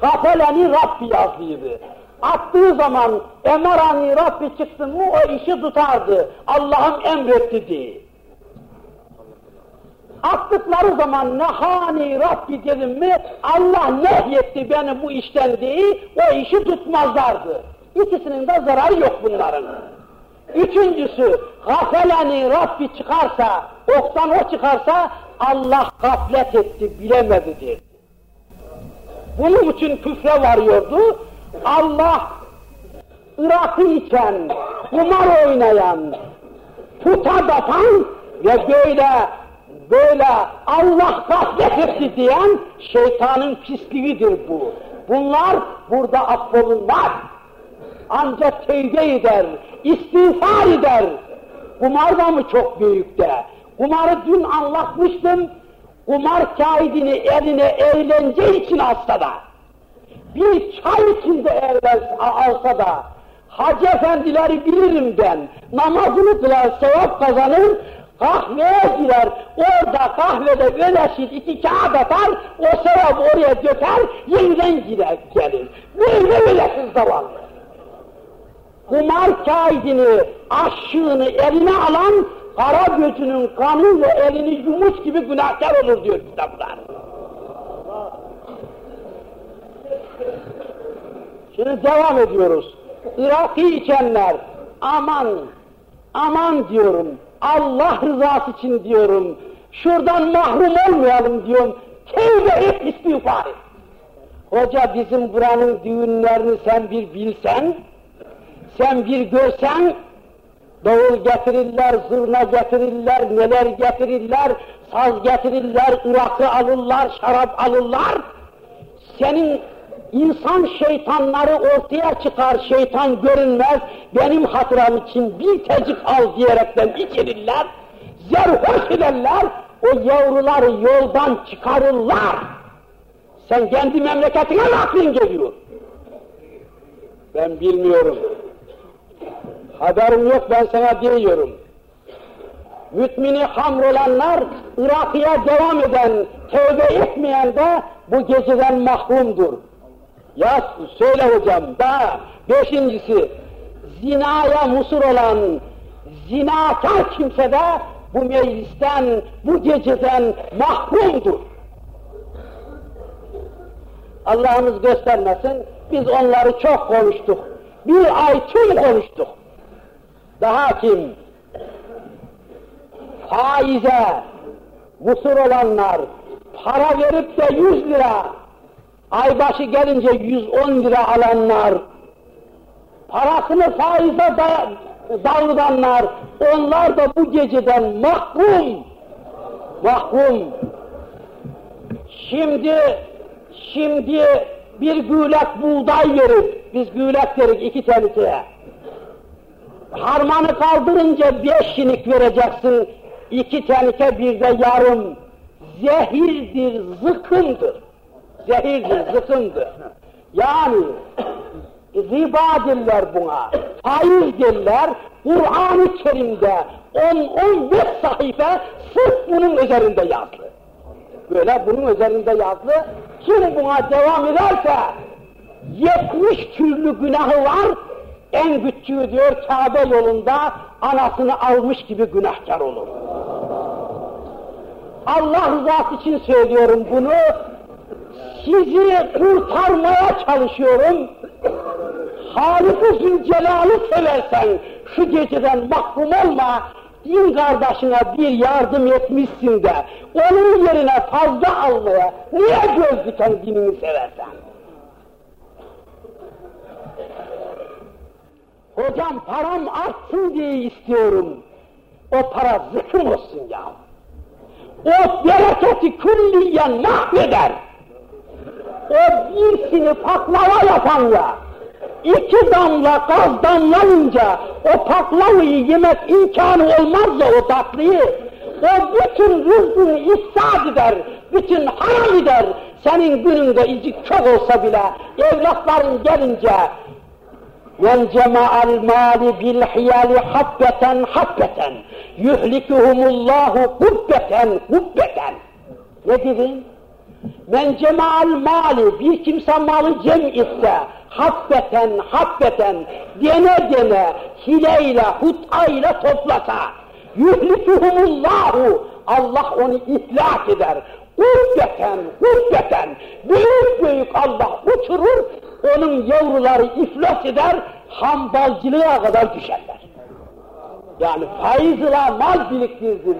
Gafeleni Rabbi yazıydı. Attığı zaman emerani Rabbi çıktı mı o işi tutardı. Allah'ım emretti diye. Attıkları zaman nehani Rabbi dedim mi Allah nehyetti beni bu işten diye o işi tutmazlardı. İkisinin de zararı yok bunların. Üçüncüsü gafeleni Rabbi çıkarsa, oktan o çıkarsa Allah gaflet etti bilemedidir. Bunun için küfre varıyordu. Allah Irak'ı içen, kumar oynayan, puta batan ve böyle böyle Allah etti diyen şeytanın pisliğidir bu. Bunlar burada affolunmaz. Ancak tevbe eder, istiğfar eder. Kumar da mı çok büyükte? Kumarı dün anlatmıştım. Kumar kaidini eline eğlence için alsa da, bir çay içinde eğlen, alsa da, Hacı efendileri bilirim ben, namazını kılar, sevap kazanır, kahveye girer, orada kahvede öleşir, iki kağıt atar, o sevap oraya döker, yeniden girer, gelir. Böyle ölesiz zavallı. Kumar kaidini, aşığını eline alan, kara gözünün kanıyla elini yumuş gibi günahkar olur diyor kitaplar. Şimdi devam ediyoruz. Irak'ı içenler, aman, aman diyorum, Allah rızası için diyorum, şuradan mahrum olmayalım diyorum, tevbe et istiğfar et. Hoca bizim buranın düğünlerini sen bir bilsen, sen bir görsen, davul getirirler, zurna getirirler, neler getirirler, saz getirirler, Irak'ı alırlar, şarap alırlar. Senin insan şeytanları ortaya çıkar, şeytan görünmez, benim hatıram için bir tecik al diyerekten içirirler, zerhoş ederler, o yavruları yoldan çıkarırlar. Sen kendi memleketine mi aklın geliyor? Ben bilmiyorum. Haberim yok ben sana diyorum. Mütmini hamr olanlar Irak'a devam eden, tövbe etmeyen de bu geceden mahrumdur. Ya söyle hocam, daha beşincisi, zinaya musur olan, zinakar kimse de bu meclisten, bu geceden mahrumdur. Allah'ımız göstermesin, biz onları çok konuştuk. Bir ay tüm konuştuk. Daha kim? Faize musur olanlar, para verip de 100 lira, aybaşı gelince 110 lira alanlar, parasını faize da onlar da bu geceden mahkum, mahkum. Şimdi, şimdi bir gülek buğday verip, biz gülek derik iki tenike, harmanı kaldırınca beş şinik vereceksin, iki tenike bir de yarım, zehirdir, zıkımdır. Zehirdir, zıkımdır. Yani riba derler buna, faiz derler, Kur'an-ı Kerim'de 10-15 sayfa sırf bunun üzerinde yazdı. Böyle bunun üzerinde yazdı. Kim buna devam ederse 70 türlü günahı var, en küçüğü diyor Kabe yolunda anasını almış gibi günahkar olur. Allah rızası için söylüyorum bunu, sizi kurtarmaya çalışıyorum. Halik-i Zülcelal'ı seversen şu geceden mahrum olma, din kardeşine bir yardım etmişsin de onun yerine fazla almaya niye göz diken dinini seversen? Hocam param artsın diye istiyorum. O para zıkım olsun ya. O bereketi külliyen mahveder. O birisini paklava yapan ya, iki damla gaz damlayınca o paklavayı yemek imkanı olmaz da o tatlıyı, o bütün rızkını ifsad eder, bütün haram eder. Senin gününde izik çok olsa bile evlatların gelince cema'al mali bil hiyali habbeten habbeten yuhlikuhumullahu kubbeten kubbeten ne dedin? Men cema'al mali bir kimse malı cem etse habbeten habbeten dene dene hileyle hutayla toplasa yuhlikuhumullahu Allah onu ihlak eder. Kubbeten, kubbeten, büyük büyük Allah uçurur, onun yavruları iflas eder, hambalcılığa kadar düşerler. Yani faizle mal biriktirdim,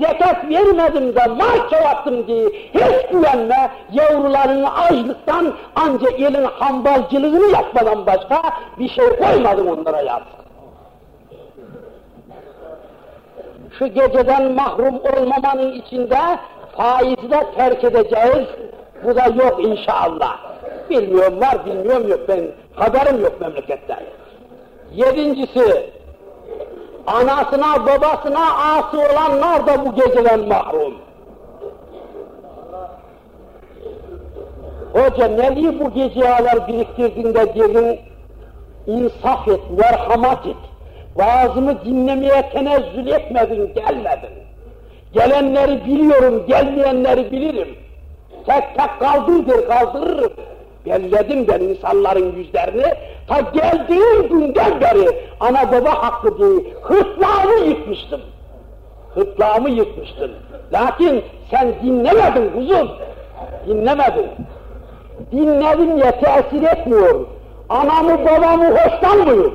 zekat vermedim de mal çoğalttım diye hiç güvenme, yavrularını açlıktan ancak elin hambalcılığını yapmadan başka bir şey koymadım onlara yaptım. Şu geceden mahrum olmamanın içinde faizi de terk edeceğiz, bu da yok inşallah. Bilmiyorum var, bilmiyorum yok, ben haberim yok memleketten. Yedincisi, anasına babasına ası olanlar da bu geceden mahrum. Hoca neyi bu geceler biriktirdiğinde dedin, insaf et, merhamet et. Vaazımı dinlemeye tenezzül etmedin, gelmedin. Gelenleri biliyorum, gelmeyenleri bilirim. Tek tek kaldırdır, kaldırırım. Belledim ben insanların yüzlerini, ta geldiğim günden beri ana baba hakkı diye hırtlağımı yıkmıştım. Hırtlağımı yıkmıştım. Lakin sen dinlemedin kuzum, dinlemedin. Dinledim ya tesir etmiyor. Anamı babamı hoşlanmıyor.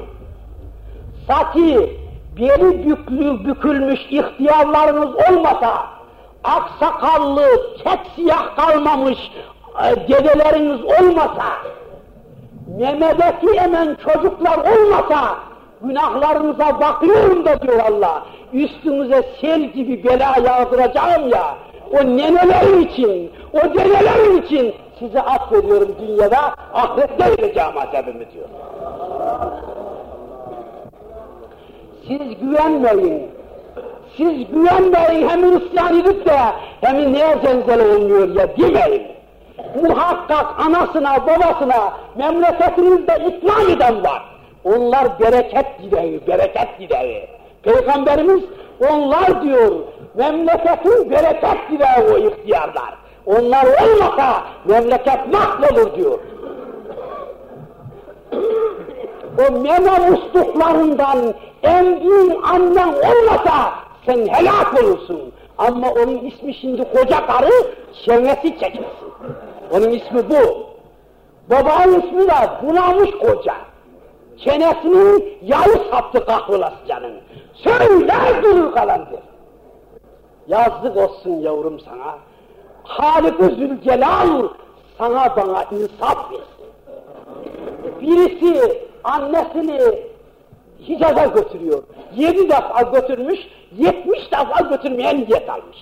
Sati, beli büklü, bükülmüş ihtiyarlarınız olmasa, aksakallı, tek siyah kalmamış e, dedeleriniz olmasa, memedeki emen çocuklar olmasa, günahlarınıza bakıyorum da diyor Allah, üstünüze sel gibi bela yağdıracağım ya, o nenelerin için, o dedelerin için size affediyorum dünyada, ahirette vereceğim azabımı diyor. Siz güvenmeyin, siz güvenmeyin hem Hristiyan de hem neye zelzele olmuyor ya demeyin. Muhakkak anasına, babasına, memleketinizde ikram eden var. Onlar bereket dileği, bereket dileği. Peygamberimiz onlar diyor, memleketin bereket dileği o ihtiyarlar. Onlar olmasa memleket mahvolur diyor. o meme musluklarından emdiğin annen olmasa sen helak olursun. Ama onun ismi şimdi koca karı şenesi çekilsin. Onun ismi bu. Babanın ismi de bunamış koca. Çenesinin yağı saptı kahvolascanın. Söyler durur kalandır. Yazık olsun yavrum sana. Halik-i Zülcelal sana bana insaf versin. Birisi annesini Hicaz'a götürüyor. Yedi defa götürmüş, yetmiş defa götürmeye niyet almış.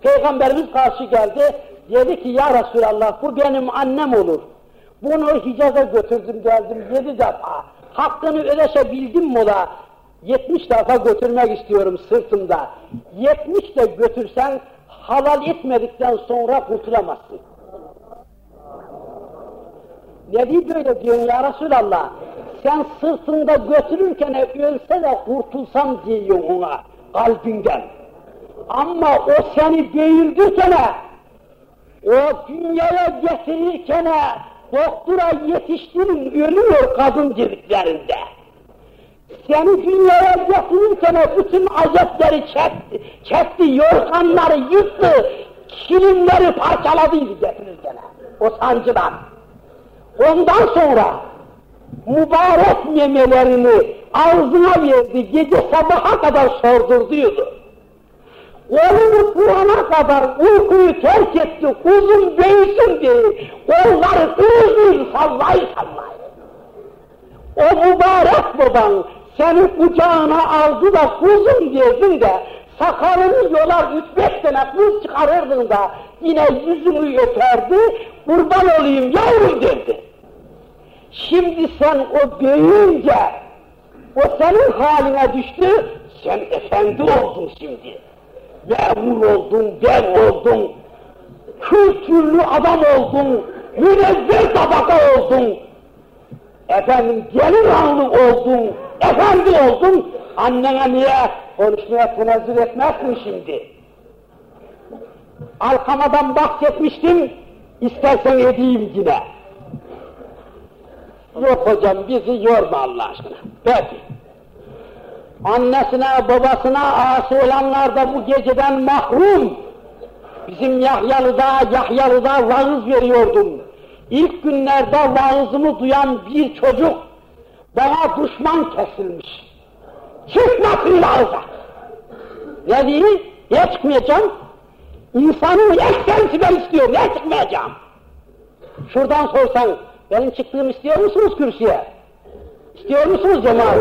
Peygamberimiz karşı geldi, dedi ki ya Resulallah bu benim annem olur. Bunu Hicaz'a götürdüm geldim yedi defa. Hakkını ödeşebildim mi da? Yetmiş defa götürmek istiyorum sırtımda. Yetmiş de götürsen halal etmedikten sonra kurtulamazsın. Ne diye böyle diyorsun ya Resulallah? Sen sırtında götürürken ölse de kurtulsam diyorsun ona kalbinden. Ama o seni değildirken o dünyaya getirirken doktora yetiştirin ölüyor kadın dediklerinde. Seni dünyaya getirirken bütün azapları çekti, çekti, yorganları yıktı, kilimleri parçaladıydı getirirken o sancıdan. Ondan sonra mübarek memelerini ağzına verdi, gece sabaha kadar sordurduyordu. Oğlunu Kur'an'a kadar uykuyu terk etti, kuzum büyüsün diye, onları kırıldı, sallay sallay. O mübarek baban seni kucağına aldı da kuzum diyordun de, sakalını yolar üç beş sene kuz çıkarırdın da, yine yüzünü öperdi, kurban olayım yavrum derdi. Şimdi sen o büyüyünce, o senin haline düştü, sen efendi oldun şimdi. Memur oldun, dev oldun, kültürlü adam oldun, münezzeh tabaka oldun. Efendim gelin hanlı oldun, efendi oldun, annene niye konuşmaya tenezzül etmezsin şimdi? Alkamadan bahsetmiştim, istersen edeyim yine. Yok hocam bizi yorma Allah aşkına. Peki. Annesine babasına asi olanlar da bu geceden mahrum. Bizim Yahyalı'da, Yahyalı'da vaaz veriyordum. İlk günlerde vaazımı duyan bir çocuk bana düşman kesilmiş. Çıkmasın vaaza. Ne diyeyim? Niye çıkmayacağım? İnsanın eksensi ben istiyorum, niye çıkmayacağım? Şuradan sorsan, benim çıktığımı istiyor musunuz kürsüye? İstiyor musunuz cemaat?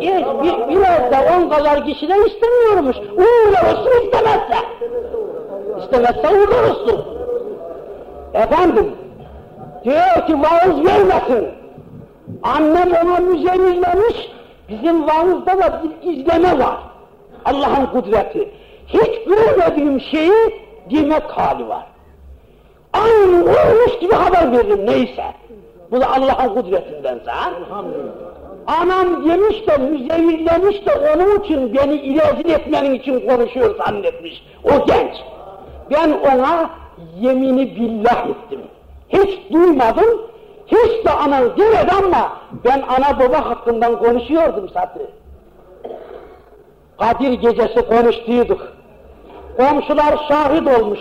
Bir, bir, biraz da on kadar kişiden istemiyormuş. Uğurlar olsun istemezse. İstemezse uğurlar olsun. Efendim, diyor ki vaaz vermesin. Annem ona müzevirlemiş, bizim vaazda da bir izleme var. Allah'ın kudreti. Hiç görmediğim şeyi demek hali var. Aynı olmuş gibi haber veririm neyse. Bu da Allah'ın kudretinden zaten. Anam demiş de müzevirlemiş de onun için beni ilezil etmenin için konuşuyor zannetmiş. O genç. Ben ona yemini billah ettim. Hiç duymadım, hiç de anan demedi ama ben ana baba hakkından konuşuyordum zaten. Kadir gecesi konuştuyduk. Komşular şahit olmuş.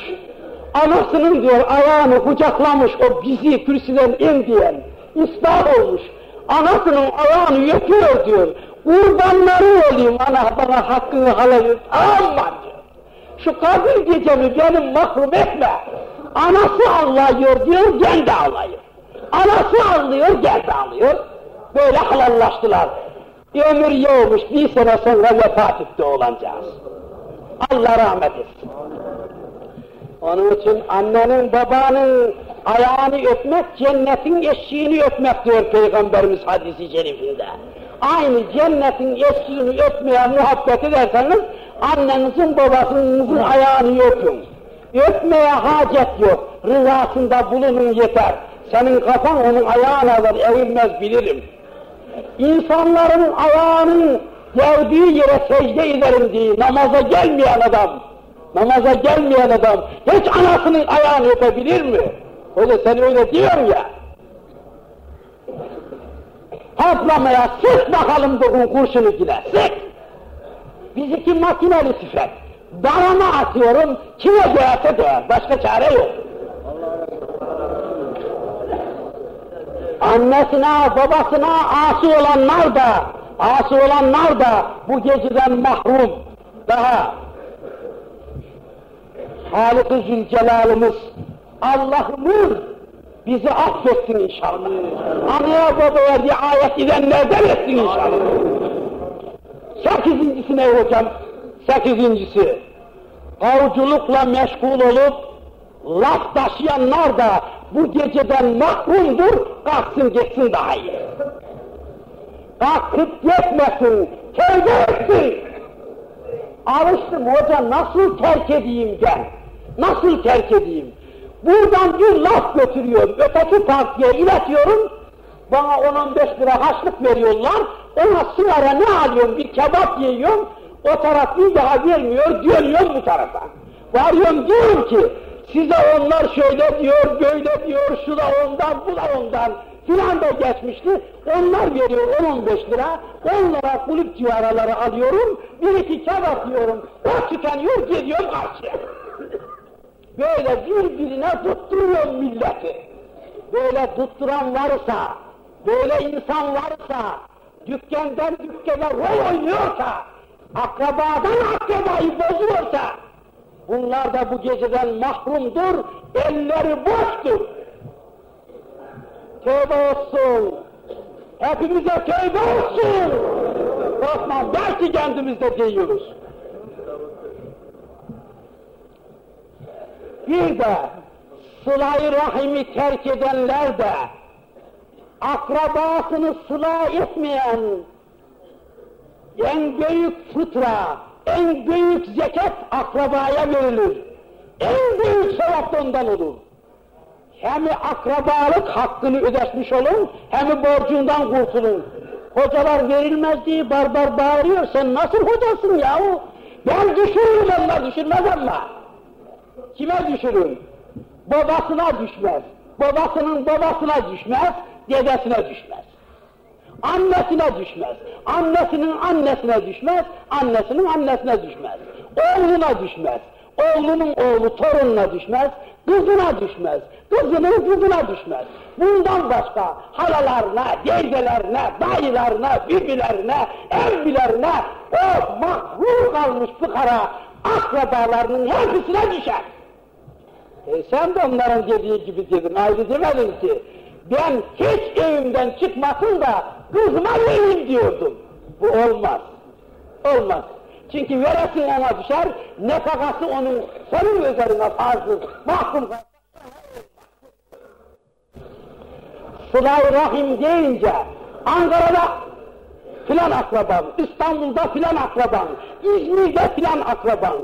Anasının diyor ayağını kucaklamış o bizi kürsüden in diyen. İslah olmuş. Anasının ayağını öpüyor diyor. Kurbanları olayım ana bana hakkını halayım. Aman diyor. Şu kadir gecemi benim mahrum etme. Anası ağlıyor diyor, ben de ağlayayım. Anası ağlıyor, gel de ağlıyor. Böyle halallaştılar. Ömür yoğmuş, bir sene sonra vefat etti olancağız. Allah rahmet etsin. Onun için annenin, babanın ayağını öpmek, cennetin eşiğini öpmek diyor Peygamberimiz hadisi şerifinde. Aynı cennetin eşiğini öpmeye muhabbet ederseniz, annenizin, babasınızın ayağını öpün. Öpmeye hacet yok, rızasında bulunun yeter. Senin kafan onun ayağına alır, eğilmez bilirim. İnsanların ayağının geldiği yere secde ederim diye namaza gelmeyen adam, namaza gelmeyen adam hiç anasının ayağını öpebilir mi? Hoca sen öyle diyorsun ya. Toplamaya sık bakalım bugün kurşunu yine, sık! Bizimki makineli tüfek. Darama atıyorum, kime değerse değer, başka çare yok. Annesine, babasına asi olanlar da, asi olanlar da bu geceden mahrum. Daha Halık-ı Zülcelal'ımız, Allah'ımız bizi affetsin inşallah. Anaya babaya riayet edenlerden etsin inşallah. Sekizincisi ne hocam? Sekizincisi, avcılıkla meşgul olup laf taşıyanlar da bu geceden mahrumdur, kalksın geçsin daha iyi. Kalkıp gitmesin, tevbe etsin. Alıştım hoca nasıl terk edeyim ben? Nasıl terk edeyim? Buradan bir laf götürüyorum, öteki partiye iletiyorum, bana 10-15 lira haçlık veriyorlar, ona sigara ne alıyorum, bir kebap yiyorum, o taraf bir daha vermiyor, dönüyorum bu tarafa. Varıyorum diyorum ki, size onlar şöyle diyor, böyle diyor, şu da ondan, bu da ondan, filan da geçmişti, onlar veriyor 10-15 lira, onlara kulüp civaraları alıyorum, bir iki kebap yiyorum, o tükeniyor, gidiyorum karşıya. Böyle birbirine tutturuyor milleti. Böyle tutturan varsa, böyle insan varsa, dükkandan dükkana rol oynuyorsa, akrabadan akrabayı bozuyorsa, bunlar da bu geceden mahrumdur, elleri boştur. Tövbe olsun. Hepimize tövbe olsun. Osman belki kendimizde diyoruz. Bir de sıla rahimi terk edenler de akrabasını sıla etmeyen en büyük fıtra, en büyük zekat akrabaya verilir. En büyük sevap ondan olur. Hem akrabalık hakkını ödeşmiş olun, hem borcundan kurtulun. Hocalar verilmez diye barbar bağırıyor, sen nasıl hocasın yahu? Ben düşürürüm onlar, düşürmez ama. Kime düşürür? Babasına düşmez. Babasının babasına düşmez, dedesine düşmez. Annesine düşmez. Annesinin annesine düşmez, annesinin annesine düşmez. Oğluna düşmez. Oğlunun oğlu torununa düşmez, kızına düşmez. Kızının kızına düşmez. Bundan başka halalarına, teyzelerine, dayılarına, bibilerine, emmilerine o mahrum kalmış fıkara akrabalarının hepsine düşer. E sen de onların dediği gibi dedin, ayrı demedin ki. Ben hiç evimden çıkmasın da kızıma vereyim diyordum. Bu olmaz. Olmaz. Çünkü veresin ona düşer, nefakası onun, senin üzerine farzdır, mahkum Sıla-i Rahim deyince, Ankara'da filan akraban, İstanbul'da filan akraban, İzmir'de filan akraban,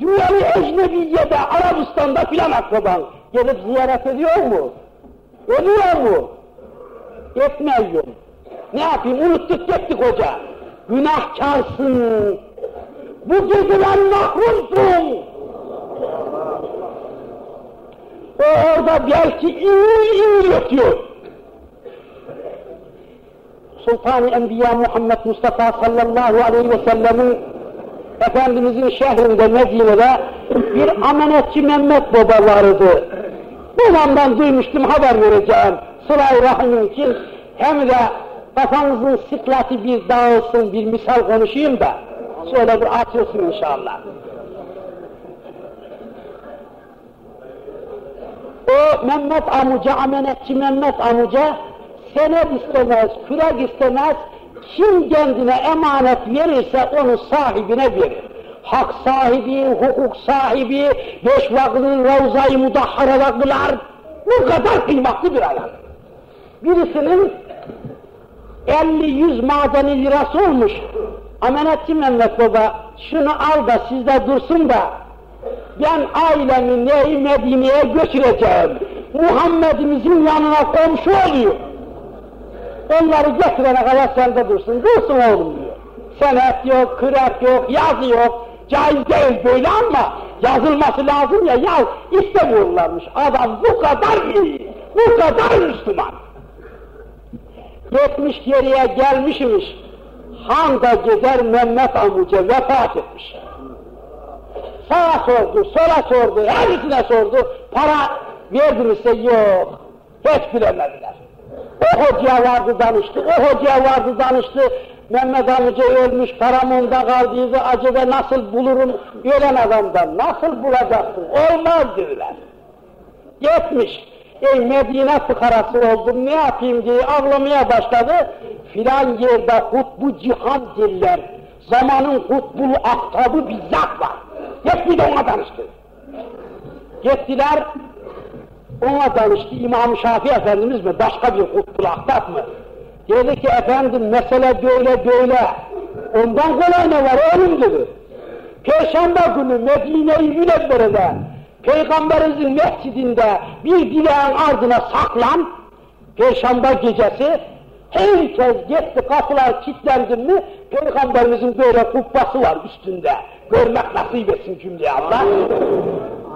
dünyalı ecnebiyede, Arabistan'da filan akraban gelip ziyaret ediyor mu? Ediyor mu? Etmiyor. Ne yapayım? Unuttuk gittik hoca. Günahkarsın. Bu geceden mahrumsun. O orada belki iyi iyi yatıyor. Sultan-ı Enbiya Muhammed Mustafa sallallahu aleyhi ve sellemin Efendimizin şehrinde Medine'de bir amenetçi Mehmet baba vardı. Babamdan duymuştum haber vereceğim. Sıla-i Rahim için hem de kafanızın sıklatı bir dağılsın, bir misal konuşayım da şöyle bir açılsın inşallah. O Mehmet amuca, amenetçi Mehmet amuca senet istemez, kürek istemez, kim kendine emanet verirse onu sahibine verir. Hak sahibi, hukuk sahibi, beş vaktin ravza-i mudahharada kılar. Bu kadar kıymetli bir adam. Birisinin 50-100 madeni lirası olmuş. Amenetçi Mehmet Baba, şunu al da sizde dursun da, ben ailemi neyi Medine'ye götüreceğim. Muhammed'imizin yanına komşu oluyor. Onları getirene kadar sende dursun. Dursun oğlum diyor. Senet yok, kürek yok, yazı yok. Caiz değil böyle ama yazılması lazım ya, ya istemiyorlarmış. Adam bu kadar iyi, bu kadar Müslüman. Yetmiş geriye gelmişmiş. Handa gezer Mehmet amca vefat etmiş. Sağa sordu, sola sordu, her sordu. Para verdinizse yok. Hiç bilemediler. O hocaya vardı danıştı, o hocaya vardı danıştı. Mehmet amca ölmüş, Karaman'da kaldıydı, acaba nasıl bulurum ölen adamdan, nasıl bulacaksın, olmaz dediler. Yetmiş, ey Medine fıkarası oldum, ne yapayım diye ağlamaya başladı. Filan yerde hutbu cihan diller, zamanın hutbul aktabı bizzat var. Hep bir de ona danıştı. Gittiler, ona danıştı İmam Şafii Efendimiz mi, başka bir hutbul aktab mı? Dedi ki efendim mesele böyle böyle, ondan kolay ne var oğlum dedi. Perşembe günü Medine-i Münevvere'de, Peygamberimizin mescidinde bir dileğin ardına saklan, Perşembe gecesi, herkes gitti kapılar kilitlendi mi, Peygamberimizin böyle kubbası var üstünde. Görmek nasip etsin cümleye Allah.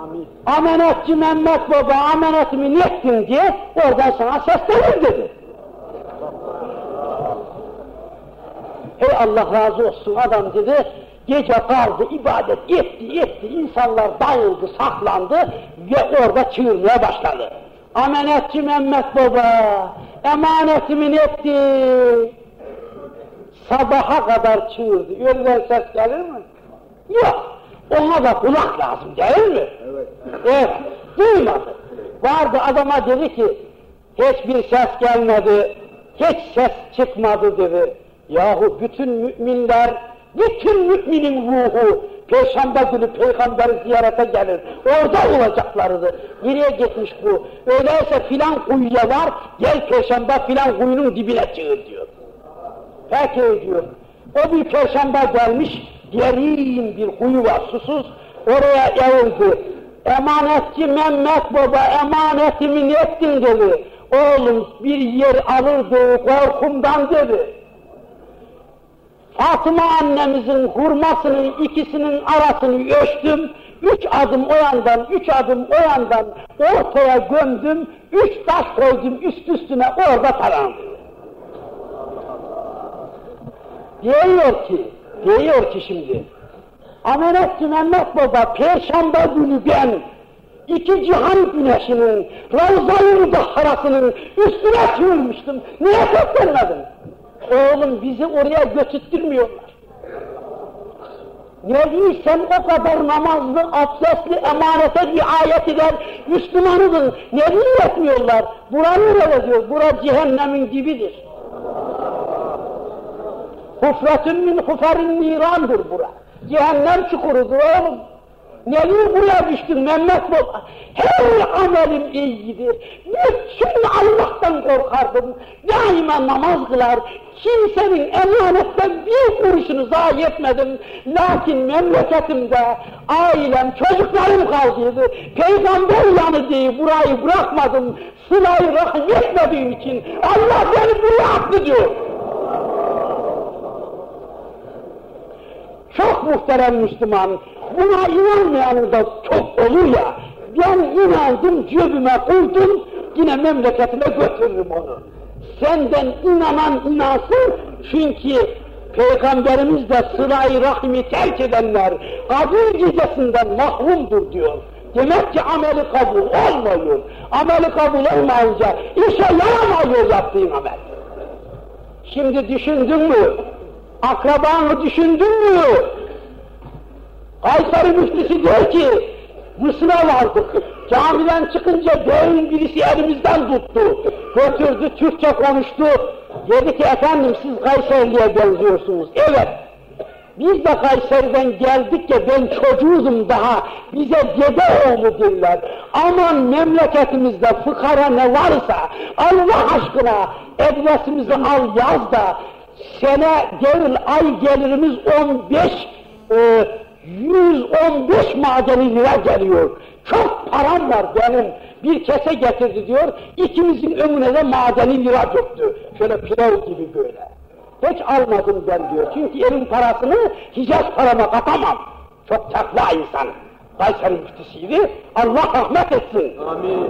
Amin. Amenetçi Mehmet Baba amenetimi ne ettin diye oradan sana seslenir dedi. Hey Allah razı olsun adam dedi, gece kaldı, ibadet etti, etti, insanlar dağıldı, saklandı ve orada çığırmaya başladı. Amenetçi Mehmet Baba, emanetimin etti. Sabaha kadar çığırdı. Öyle ses gelir mi? Yok. Ona da kulak lazım değil mi? Evet. Evet. Duymadı. Vardı adama dedi ki, hiçbir ses gelmedi, hiç ses çıkmadı dedi. Yahu bütün müminler, bütün müminin ruhu Perşembe günü peygamberi ziyarete gelir. Orada olacaklarıdır. Nereye gitmiş bu? Öyleyse filan kuyuya var, gel Perşembe filan kuyunun dibine çığır diyor. Peki diyor. O bir Perşembe gelmiş, derin bir kuyu var, susuz. Oraya eğildi. Emanetçi Mehmet Baba emanetimi ne ettin dedi. Oğlum bir yer alırdı korkumdan dedi. Fatıma annemizin hurmasının ikisinin arasını ölçtüm, üç adım o yandan, üç adım o yandan ortaya gömdüm, üç taş koydum üst üstüne orada tarandı. Diyor ki, diyor ki şimdi, Amenet Mehmet Baba, Perşembe günü ben iki cihan güneşinin, Ravza-i Mudahharasının üstüne sığınmıştım. Niye seslenmedin? Oğlum bizi oraya götürtmüyorlar. Nebi sen o kadar namazlı, abdestli, emanete riayet eder, Müslümanıdın. Nebi yapmıyorlar. Bura nerede diyor? Bura cehennemin dibidir. Hufratun min hufarin nirandır bura. Cehennem çukurudur oğlum. Neyi buraya düştün Mehmet Baba? Her amelim iyidir. Bütün Allah'tan korkardım. Daima namaz kılar. Kimsenin emanetten bir kuruşunu zayi etmedim. Lakin memleketimde ailem, çocuklarım kaldıydı. Peygamber yanı diye burayı bırakmadım. Sılayı rahim etmediğim için Allah beni buraya attı diyor. Çok muhterem Müslüman, buna inanmayanın da çok olur ya, ben inandım, cebime koydum, yine memleketime götürürüm onu. Senden inanan inansın, çünkü Peygamberimiz de sıra-i rahimi terk edenler kabul gecesinden mahrumdur diyor. Demek ki ameli kabul olmuyor. Ameli kabul olmayınca işe yaramıyor yaptığın amel. Şimdi düşündün mü? Akrabanı düşündün mü? Kayseri müftisi diyor ki, Mısır'a vardık. Camiden çıkınca derin birisi elimizden tuttu. Götürdü, Türkçe konuştu. Dedi ki efendim siz Kayseri'ye benziyorsunuz. Evet. Biz de Kayseri'den geldik ya ben çocuğuzum daha. Bize dede oğlu derler. Aman memleketimizde fıkara ne varsa Allah aşkına adresimizi al yaz da sene gelir, ay gelirimiz 15 e, 115 madeni lira geliyor. Çok param var benim. Bir kese getirdi diyor, ikimizin önüne de madeni lira döktü. Şöyle pilav gibi böyle. Hiç almadım ben diyor. Çünkü elin parasını Hicaz parama katamam. Çok takva insan. Kayseri müftisiydi. Allah rahmet etsin. Amin.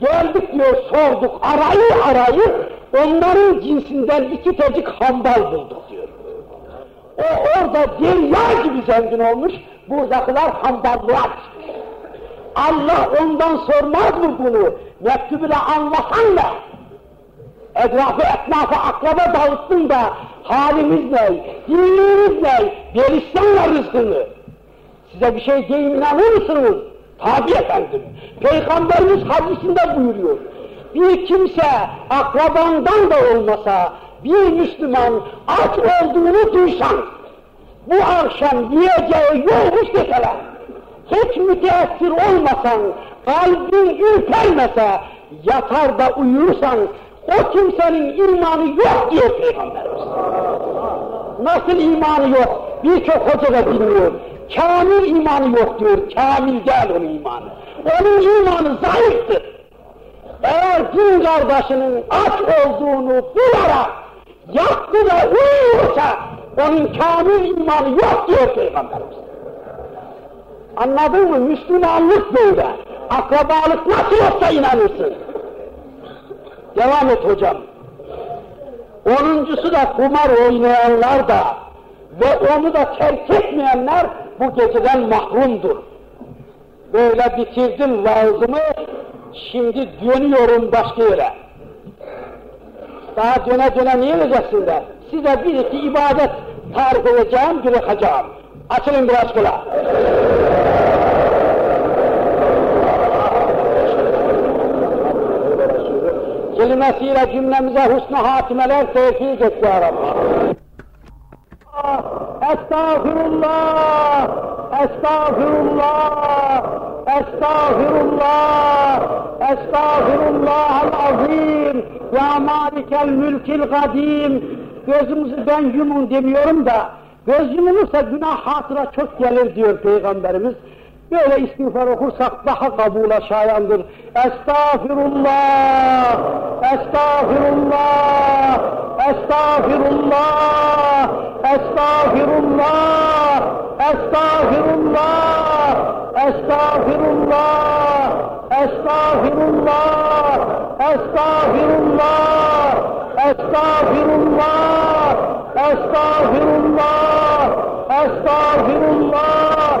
Geldik diyor, sorduk, arayı arayı, onların cinsinden iki tecik hambal bulduk diyor. O orada derya gibi zengin olmuş, buradakiler hamballığa. Allah ondan sormaz mı bunu? Mektubuyla anlasanla. Etrafı etnafa akraba dağıttın da halimiz ne, dinimiz ne, verirsenler rızkını. Size bir şey diyeyim inanır mısınız? Tabi efendim. Peygamberimiz hadisinde buyuruyor. Bir kimse akrabandan da olmasa bir Müslüman aç olduğunu duysan bu akşam yiyeceği yokmuş deseler hiç müteessir olmasan kalbin ürpermese yatar da uyursan o kimsenin imanı yok diyor Peygamberimiz. Nasıl imanı yok? Birçok hoca da bilmiyor. Kamil imanı yok diyor. Kamil değil onun imanı. Onun imanı zayıftır. Eğer din kardeşinin aç olduğunu bularak yattı da uyuyorsa onun kamil imanı yok diyor Peygamberimiz. Anladın mı? Müslümanlık böyle. Akrabalık nasıl olsa inanırsın. Devam et hocam. Onuncusu da kumar oynayanlar da ve onu da terk etmeyenler bu geceden mahrumdur. Böyle bitirdim vaazımı, şimdi dönüyorum başka yere. Daha döne döne niye edeceksin de? Size bir iki ibadet tarif edeceğim, bırakacağım. Açılın biraz kula. kelimesiyle cümlemize husnu hatimeler tevfik et ya Rabbi. Estağfirullah, estağfirullah, estağfirullah, estağfirullah azim, ya malikel mülkil kadim. Gözümüzü ben yumun demiyorum da, göz yumulursa günah hatıra çok gelir diyor Peygamberimiz. Böyle istiğfar okursak daha kabula şayandır. Estağfirullah, estağfirullah, estağfirullah, estağfirullah, estağfirullah, estağfirullah, estağfirullah, estağfirullah, estağfirullah, estağfirullah, estağfirullah,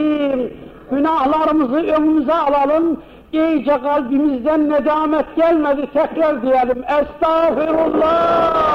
önümüze alalım. İyice kalbimizden nedamet gelmedi. Tekrar diyelim. Estağfirullah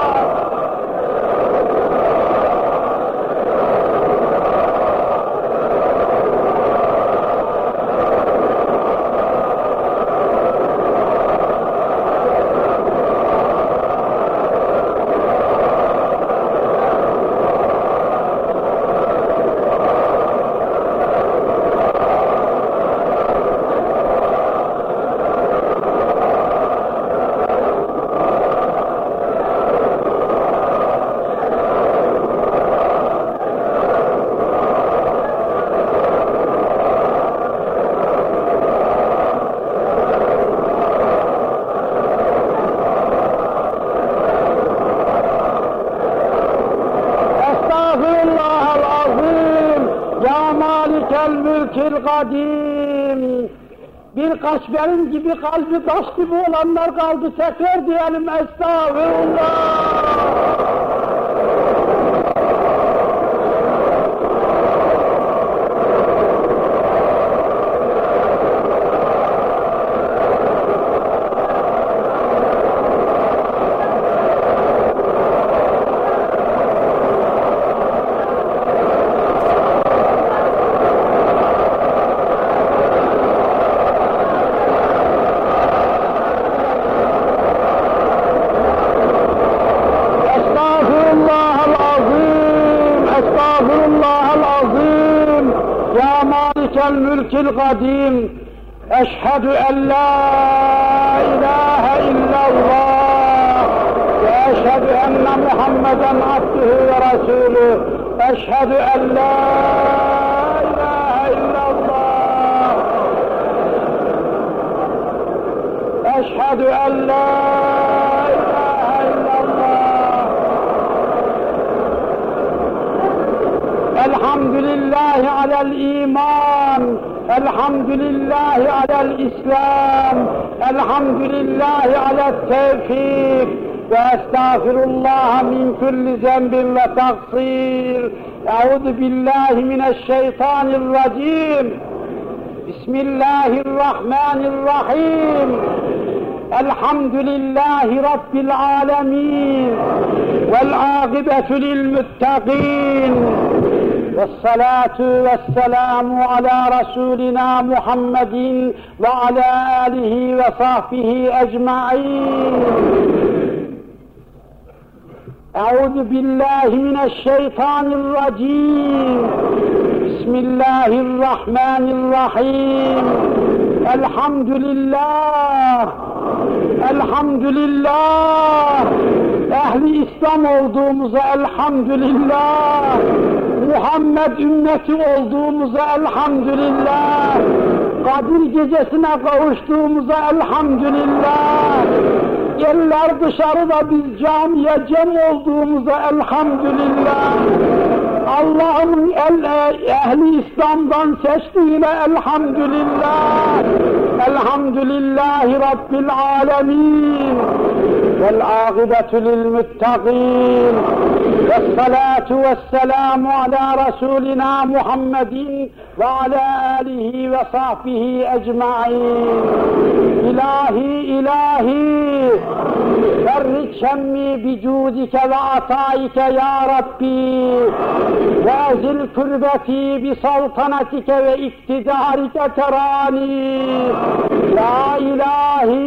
Estağfirullahal azim ya malikel mülkil kadim. Birkaç benim gibi kalbi taş gibi olanlar kaldı. Tekrar diyelim estağfirullah القديم أشهد أن لا Elhamdülillahi alel İslam, elhamdülillahi alel tevfik ve estağfirullah min kulli zembin ve taksir. Euzu billahi mineşşeytanirracim. Bismillahirrahmanirrahim. Elhamdülillahi Rabbil alemin. Vel akıbetü lil muttaqin. والصلاة والسلام على رسولنا محمد وعلى آله وصحبه أجمعين. أعوذ بالله من الشيطان الرجيم. بسم الله الرحمن الرحيم. الحمد لله. الحمد لله. ehli İslam olduğumuza elhamdülillah, Muhammed ümmeti olduğumuza elhamdülillah, Kadir gecesine kavuştuğumuza elhamdülillah, Yerler dışarıda biz camiye cem olduğumuza elhamdülillah. Allah'ın el, ehli İslam'dan seçtiğine elhamdülillah. Elhamdülillahi Rabbil alemin. والعاقبة للمتقين. والصلاة والسلام على رسولنا محمد وعلى آله وصحبه أجمعين. إلهي إلهي فرج شمي بجودك وعطائك يا ربي. وأزل كربتي بسلطنتك واقتدارك تراني. يا إلهي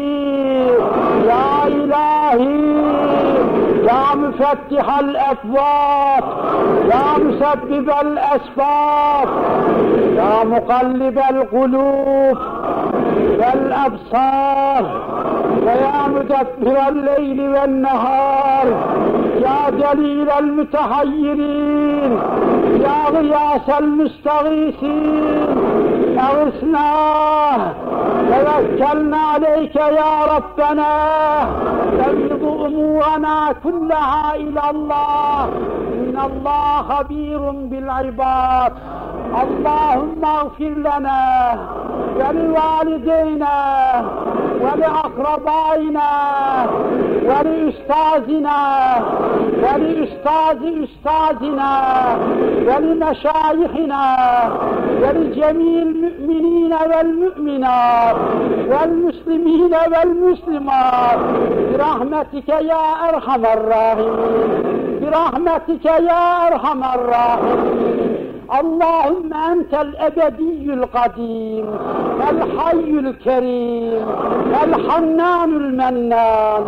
يا إلهي. يا مفتح الأبواب يا مسبب الأسباب يا مقلب القلوب والأبصار ويا مدبر الليل والنهار يا جليل المتحيرين يا غياث المستغيثين أغثنا توكلنا عليك يا ربنا. تبيض أمورنا كلها إلى الله. إن الله خبير بالعباد. اللهم اغفر لنا ولوالدينا ولأقربائنا ولأستاذنا ولأستاذ أستاذنا ولمشايخنا ولجميع المؤمنين والمؤمنات والمسلمين والمسلمات برحمتك يا أرحم الراحمين برحمتك يا أرحم الراحمين اللهم أنت الأبدي القديم الحي الكريم الحنان المنان.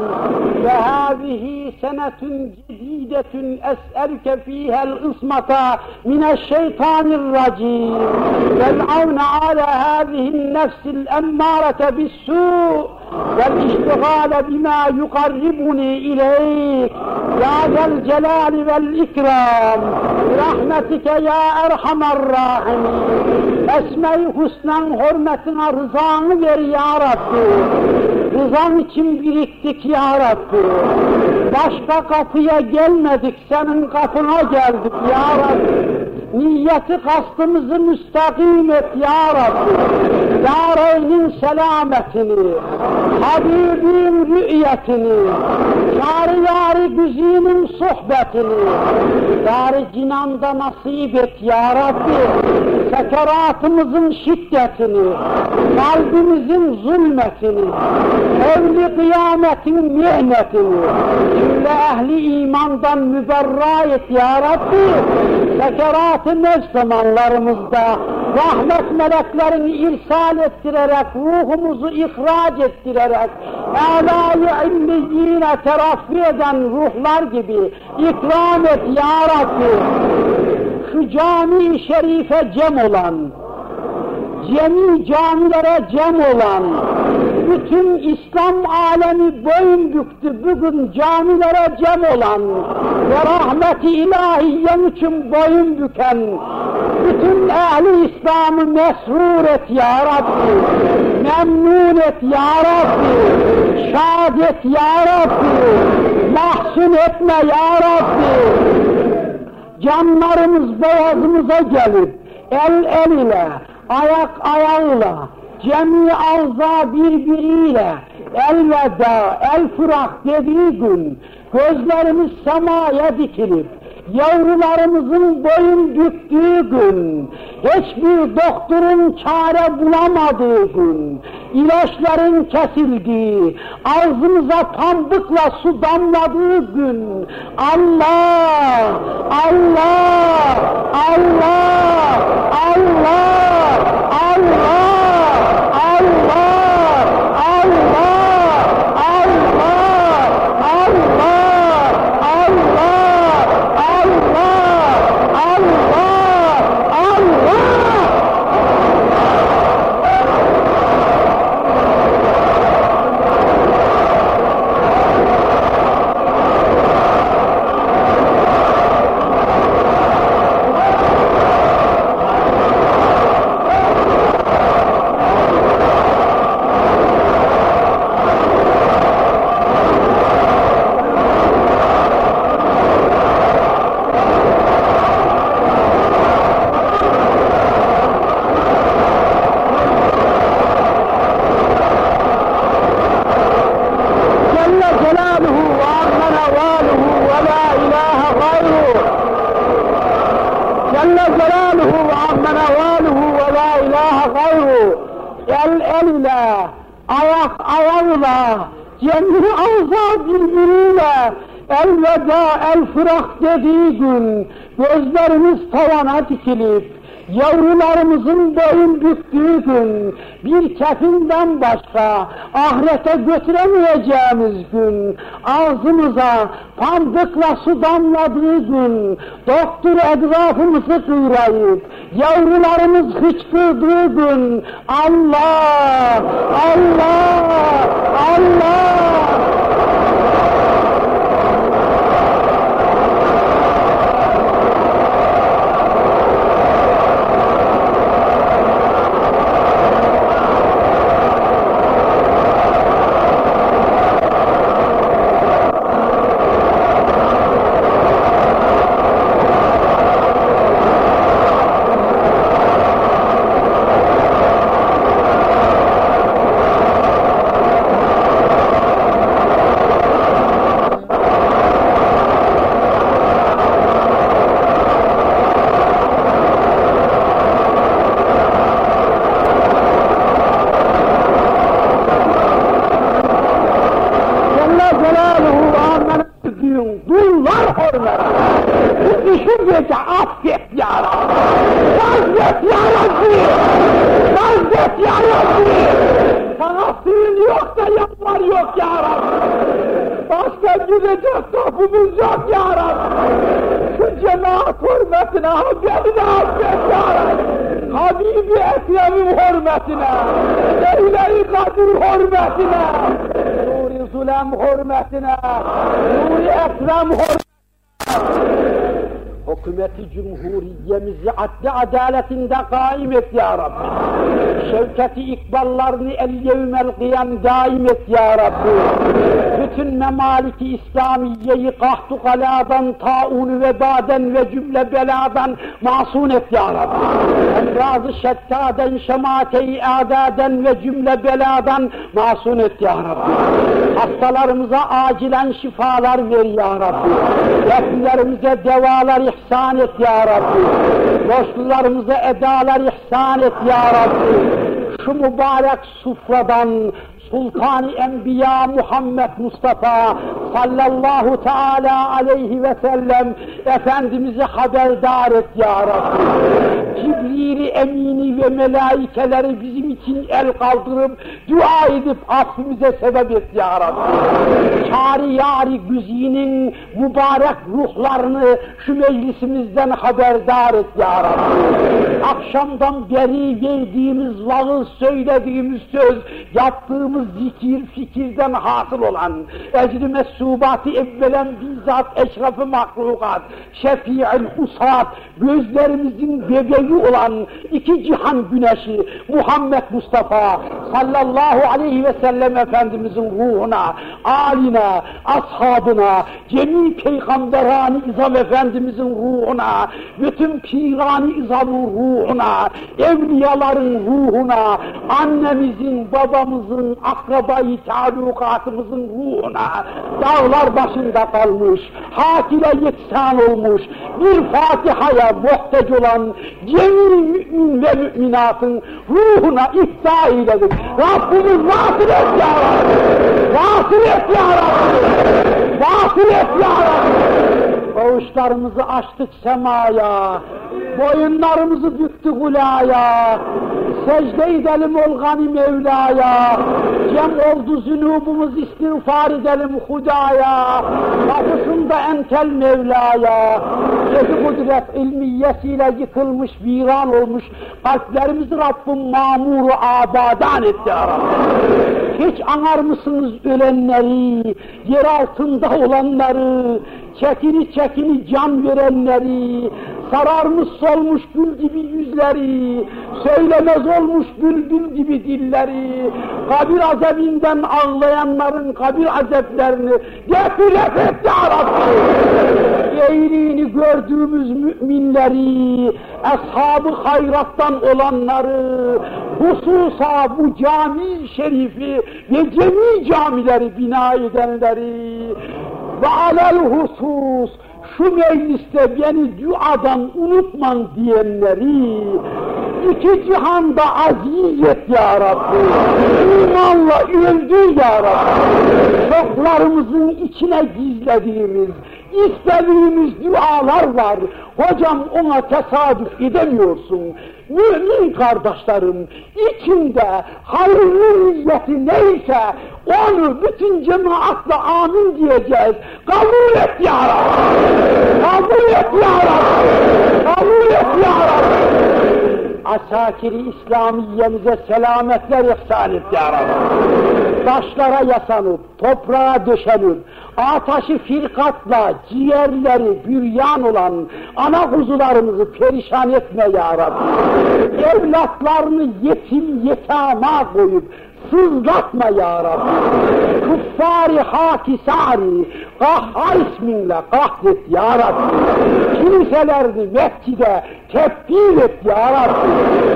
وهذه سنة جديدة أسألك فيها العصمة من الشيطان الرجيم. والعون على هذه النفس الأمارة بالسوء. والاشتغال بما يقربني إليك يا ذا الجلال والإكرام برحمتك يا أرحم الراحمين Esme-i Husna'nın hürmetine rızanı ver ya Rabbi. Rızan için biriktik ya Rabbi. Başka kapıya gelmedik, senin kapına geldik ya Rabbi. Niyeti kastımızı müstakim et ya Rabbi. Dareynin selametini, Habibin rü'yetini, Yar yari güzinin sohbetini, Dar cinanda nasip et ya Rabbi. Sekeratımızın şiddetini, kalbimizin zulmetini, evli kıyametin nimetini, cümle ehli imandan müberra et ya Rabbi. Sekerat-ı nefs zamanlarımızda rahmet meleklerini irsal ettirerek, ruhumuzu ihraç ettirerek, âlâ-i illiyine teraffi eden ruhlar gibi ikram et ya. Şu cami-i şerife cem olan, cemi camilere cem olan, bütün İslam alemi boyun büktü bugün camilere cem olan ve rahmeti ilahiyen için boyun büken bütün ehli İslam'ı mesrur et ya Rabbi, memnun et ya Rabbi, şad et ya Rabbi, mahzun etme ya Rabbi, canlarımız boğazımıza gelip el el ile, ayak ayağıyla, cemi avza birbiriyle elveda, el fırak dediği gün gözlerimiz semaya dikilip yavrularımızın boyun büktüğü gün, hiçbir doktorun çare bulamadığı gün, ilaçların kesildiği, ağzımıza pambıkla su damladığı gün, Allah, Allah, Allah, Allah, Allah, Allah, kefinden başka ahirete götüremeyeceğimiz gün, ağzımıza pambıkla su damladığı gün, doktor etrafımızı kıvrayıp, yavrularımız hıçkırdığı gün, Allah, Allah, Allah, Celle Celaluhu ve ammen büyüğün dullar hürmet. Bu düşüncece affet ya Rabbi. Vazgeç ya Rabbi. Vazgeç ya Rabbi. Sana sığın yok da yalvar yok ya Rabbi. Başka gidecek kapımız yok ya Rabbi. Şu cemaat hürmetine beni de affet ya Rabbi. Habibi Ekrem'in hürmetine, Eyle-i Kadir hürmetine, Nuri Zulem hürmetine, Nuri Ekrem hürmetine, hükümeti cumhuriyemizi adli adaletinde kaim et ya Rabbi. Şevketi ikballarını el yevmel kıyam daim et ya Rabbi. Bütün memaliki İslamiyeyi kahtu kaladan, taunu vebaden ve cümle beladan masun et ya Rabbi. Emrazı şettaden, şemate-i adaden ve cümle beladan masun et ya Rabbi. Hastalarımıza acilen şifalar ver ya Rabbi. Dertlilerimize devalar ihsan et ya Rabbi. Borçlularımıza edalar ihsan et ya Rabbi. Şu mübarek sufradan Sultan-ı Enbiya Muhammed Mustafa sallallahu teala aleyhi ve sellem Efendimiz'i haberdar et ya Rabbi. Cibril-i Emini ve melaikeleri bizim için el kaldırıp dua edip affimize sebep et ya Rabbi. Çari yari güzinin mübarek ruhlarını şu meclisimizden haberdar et ya Rabbi. Akşamdan beri verdiğimiz vaız, söylediğimiz söz, yaptığımız zikir, fikirden hasıl olan ecri mesubatı evvelen bizzat eşrafı mahlukat, şefi'il usat, gözlerimizin bebeği olan iki cihan güneşi Muhammed Mustafa sallallahu aleyhi ve sellem Efendimizin ruhuna aline, ashabına, cemi peygamberani İzam Efendimizin ruhuna, bütün pirani İzam'ın ruhuna, evliyaların ruhuna, annemizin, babamızın, akrabayı talukatımızın ruhuna, dağlar başında kalmış, hakile yetişan olmuş, bir Fatiha'ya muhtaç olan cemi mümin ve müminatın ruhuna ihda eyledik. Rabbimiz vasıl et ya Rabbi! Vasıl et ya Rabbi! Vasıl et ya Rabbi! Avuçlarımızı açtık semaya, boyunlarımızı büktük ulaya, secde edelim ol gani Mevla'ya, cem oldu zünubumuz istiğfar edelim Huda'ya, kapısında entel Mevla'ya, yedi kudret ilmiyesiyle yıkılmış, viran olmuş, kalplerimizi Rabbim mamuru abadan etti. Hiç anar mısınız ölenleri, yer altında olanları, çekini çekini can verenleri, sararmış solmuş gül gibi yüzleri, söylemez olmuş bülbül gibi dilleri, kabir azebinden ağlayanların kabir azeplerini defilef et ya Rabbi. Eğriğini gördüğümüz müminleri, ashab-ı hayrattan olanları, hususa bu cami şerifi ve cemi camileri bina edenleri, ve alel husus şu mecliste beni duadan unutman diyenleri iki cihanda aziz et ya Rabbi. İmanla öldür ya Rabbi. Çoklarımızın içine gizlediğimiz, istediğimiz dualar var. Hocam ona tesadüf edemiyorsun. Mümin kardeşlerim içinde hayırlı niyeti neyse onu bütün cemaatla amin diyeceğiz. Kabul et ya Rabbi. Kabul et ya Rabbi. Kabul et ya Rabbi. Asakiri İslamiyemize selametler ihsan et ya Rabbi. Taşlara yasanıp, toprağa döşenip, ataşı firkatla ciğerleri büryan olan ana kuzularımızı perişan etme ya Rabbi. Evlatlarını yetim yetama koyup sızlatma ya Rabbi. Kuffari hakisari, kahhar isminle kahret ya Rabbi. Kiliselerini mescide tebdil et ya Rabbi.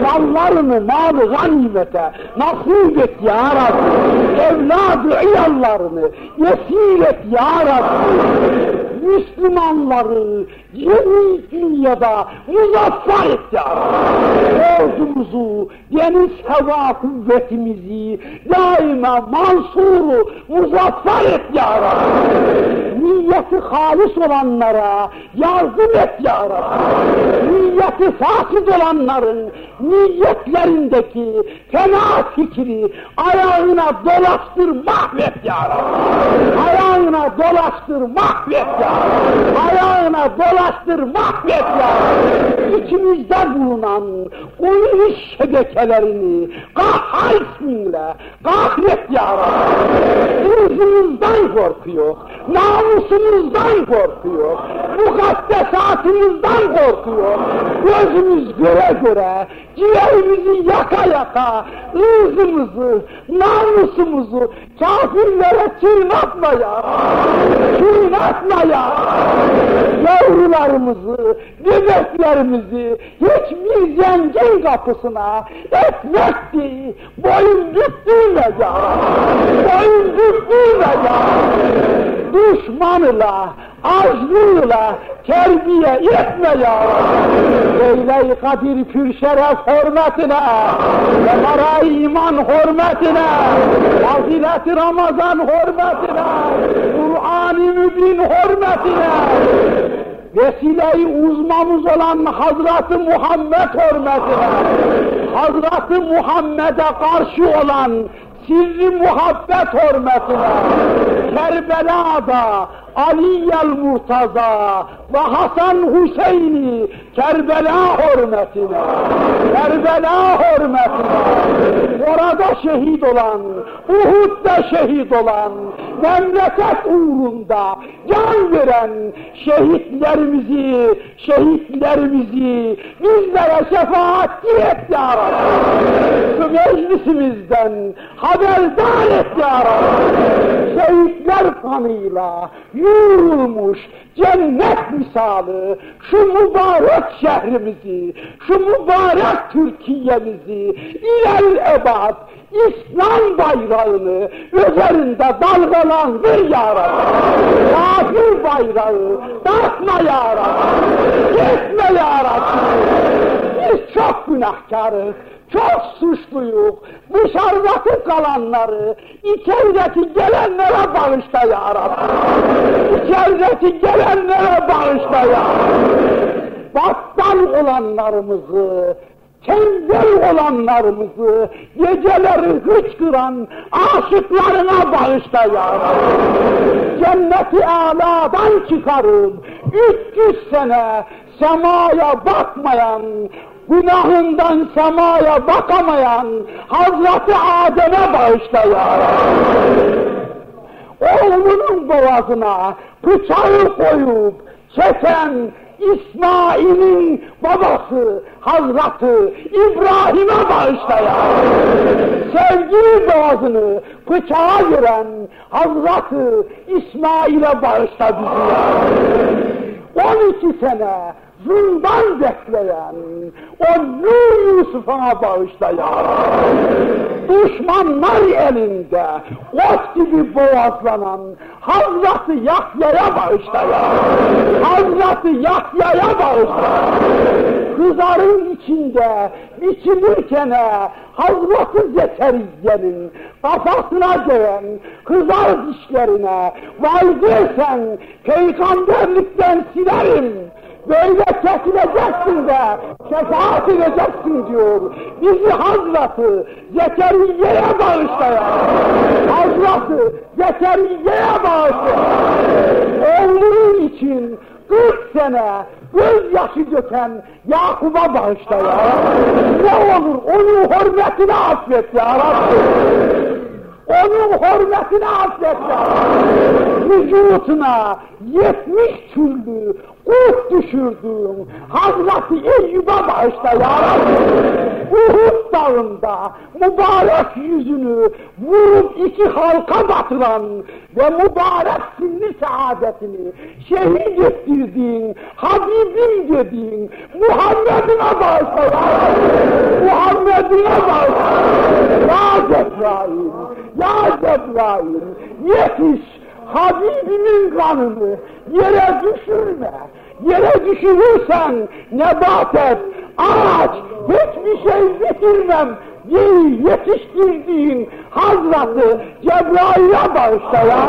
Mallarını mal ganimete nasip et ya Rabbi. Evladı iyallarını yesil et ya Rabbi. Müslümanları yeni dünyada muzaffer et ya Rabbi. Ordumuzu, deniz hava kuvvetimizi daima mansuru muzaffer et ya Rabbi. Niyeti halis olanlara yardım et ya Rabbi. Niyeti fasit olanların niyetlerindeki fena fikri ayağına dolaştır mahvet ya. Ayağına dolaştır mahvet ya. Ayağına dolaştır mahvet ya Rabbi. İçimizde bulunan konu iş şebekelerini kahhar isminle kahret ya Rabbi. Irzımızdan korkuyor, namusumuzdan korkuyor, mukaddesatımızdan korkuyor. Gözümüz göre göre, ciğerimizi yaka yaka, ırzımızı, namusumuzu kafirlere çiğnatma ya. Çiğnatma ya. Yavrularımızı, bebeklerimizi hiçbir zengin kapısına ekmek değil, boyun ya. Boyun büktürme ya. Arzuyla terbiye etme ya Leyle-i Kadir pür şeref hürmetine ve maray iman hürmetine fazilet Ramazan hürmetine Kur'an-ı Mübin hürmetine vesile-i uzmamız olan Hazreti Muhammed hürmetine Hazreti Muhammed'e karşı olan sirri muhabbet hürmetine Kerbela'da Aliyel Murtaza ve Hasan Hüseyin'i Kerbela hürmetine, Kerbela hürmetine, orada şehit olan, Uhud'da şehit olan, memleket uğrunda can veren şehitlerimizi, şehitlerimizi bizlere şefaat et ya Rabbi. Meclisimizden haberdar et ya Rabbi. şehitler kanıyla yürülmüş cennet misali şu mübarek şehrimizi, şu mübarek Türkiye'mizi ilel ebad İslam bayrağını üzerinde dalgalandır ya Rabbi. Kafir bayrağı dağıtma ya. Gitme ya Rabbi. Biz çok günahkarız çok suçluyuz. Dışarıdaki kalanları içerideki gelenlere bağışla ya Rabbi. İçerideki gelenlere bağışla ya Rabbi. Battal olanlarımızı, tembel olanlarımızı, geceleri hıçkıran aşıklarına bağışla ya. Cenneti aladan çıkarıp 300 sene semaya bakmayan, günahından semaya bakamayan Hazreti Adem'e bağışla ya. Oğlunun boğazına bıçağı koyup çeken İsmail'in babası Hazreti İbrahim'e bağışla ya Sevgili boğazını bıçağa giren Hazreti İsmail'e bağışla bizi ya 12 sene zindan bekleyen o Nur Yusuf'a bağışla ya Düşmanlar elinde ot gibi boğazlanan Hazreti Yahya'ya bağışla ya Hazreti Yahya'ya bağışla Kızarın içinde biçilirken Hazreti Zekeriye'nin kafasına değen kızar dişlerine vay dersen peygamberlikten silerim böyle kesileceksin de şefaat edeceksin diyor. Bizi Hazreti Zekeriye'ye bağışla ya. Hazreti Zekeriye'ye bağışla. Oğlunun için 40 sene gözyaşı döken Yakub'a bağışla ya. Ne olur onun hürmetine affet ya Rabbi. Onun hürmetine affet ya. Vücutuna yetmiş türlü kurt düşürdüğüm Hazreti Eyyub'a bağışla ya. Uhud dağında mübarek yüzünü vurup iki halka batıran ve mübarek sinli saadetini şehit ettirdiğin, Habibim dediğin Muhammed'ine bağışla ya Rabbi. Muhammed'ine bağışla. Ya Cebrail, ya Cebrail yetiş Habibimin kanını yere düşürme. Yere düşürürsen nebat et, ağaç, hiçbir şey bitirmem diye yetiştirdiğin Hazreti Cebrail'e bağışla ya.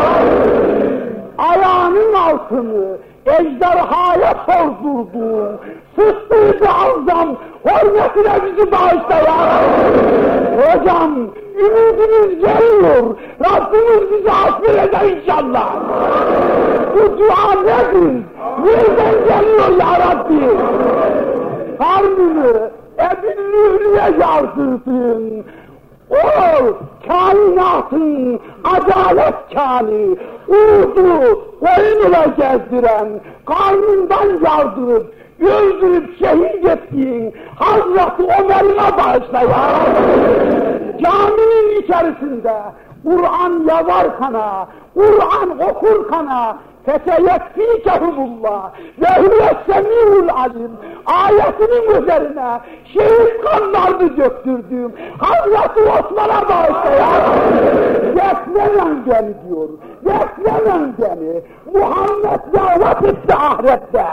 Ayağının altını ejderhaya sordurduğun Sıddık-ı Azam hürmetine bizi bağışla ya. Hocam ümidimiz geliyor. Rabbimiz bizi affeder inşallah. Bu dua nedir? Nereden geliyor ya Rabbi? Karnını ebinliğine yardırdın. O kainatın adalet kâni, urdu koyunla gezdiren, karnından yardırıp, öldürüp şehit ettiğin Hazreti Ömer'ine bağışla ya Caminin içerisinde Kur'an yazarkana, Kur'an okurkana, feteyekfikehumullah ve huve semihul alim ayetinin üzerine şehit kanlarını döktürdüğüm Hazreti Osman'a bağışla ya beklemen beni diyor. Beklemen beni Muhammed davet etti ahirette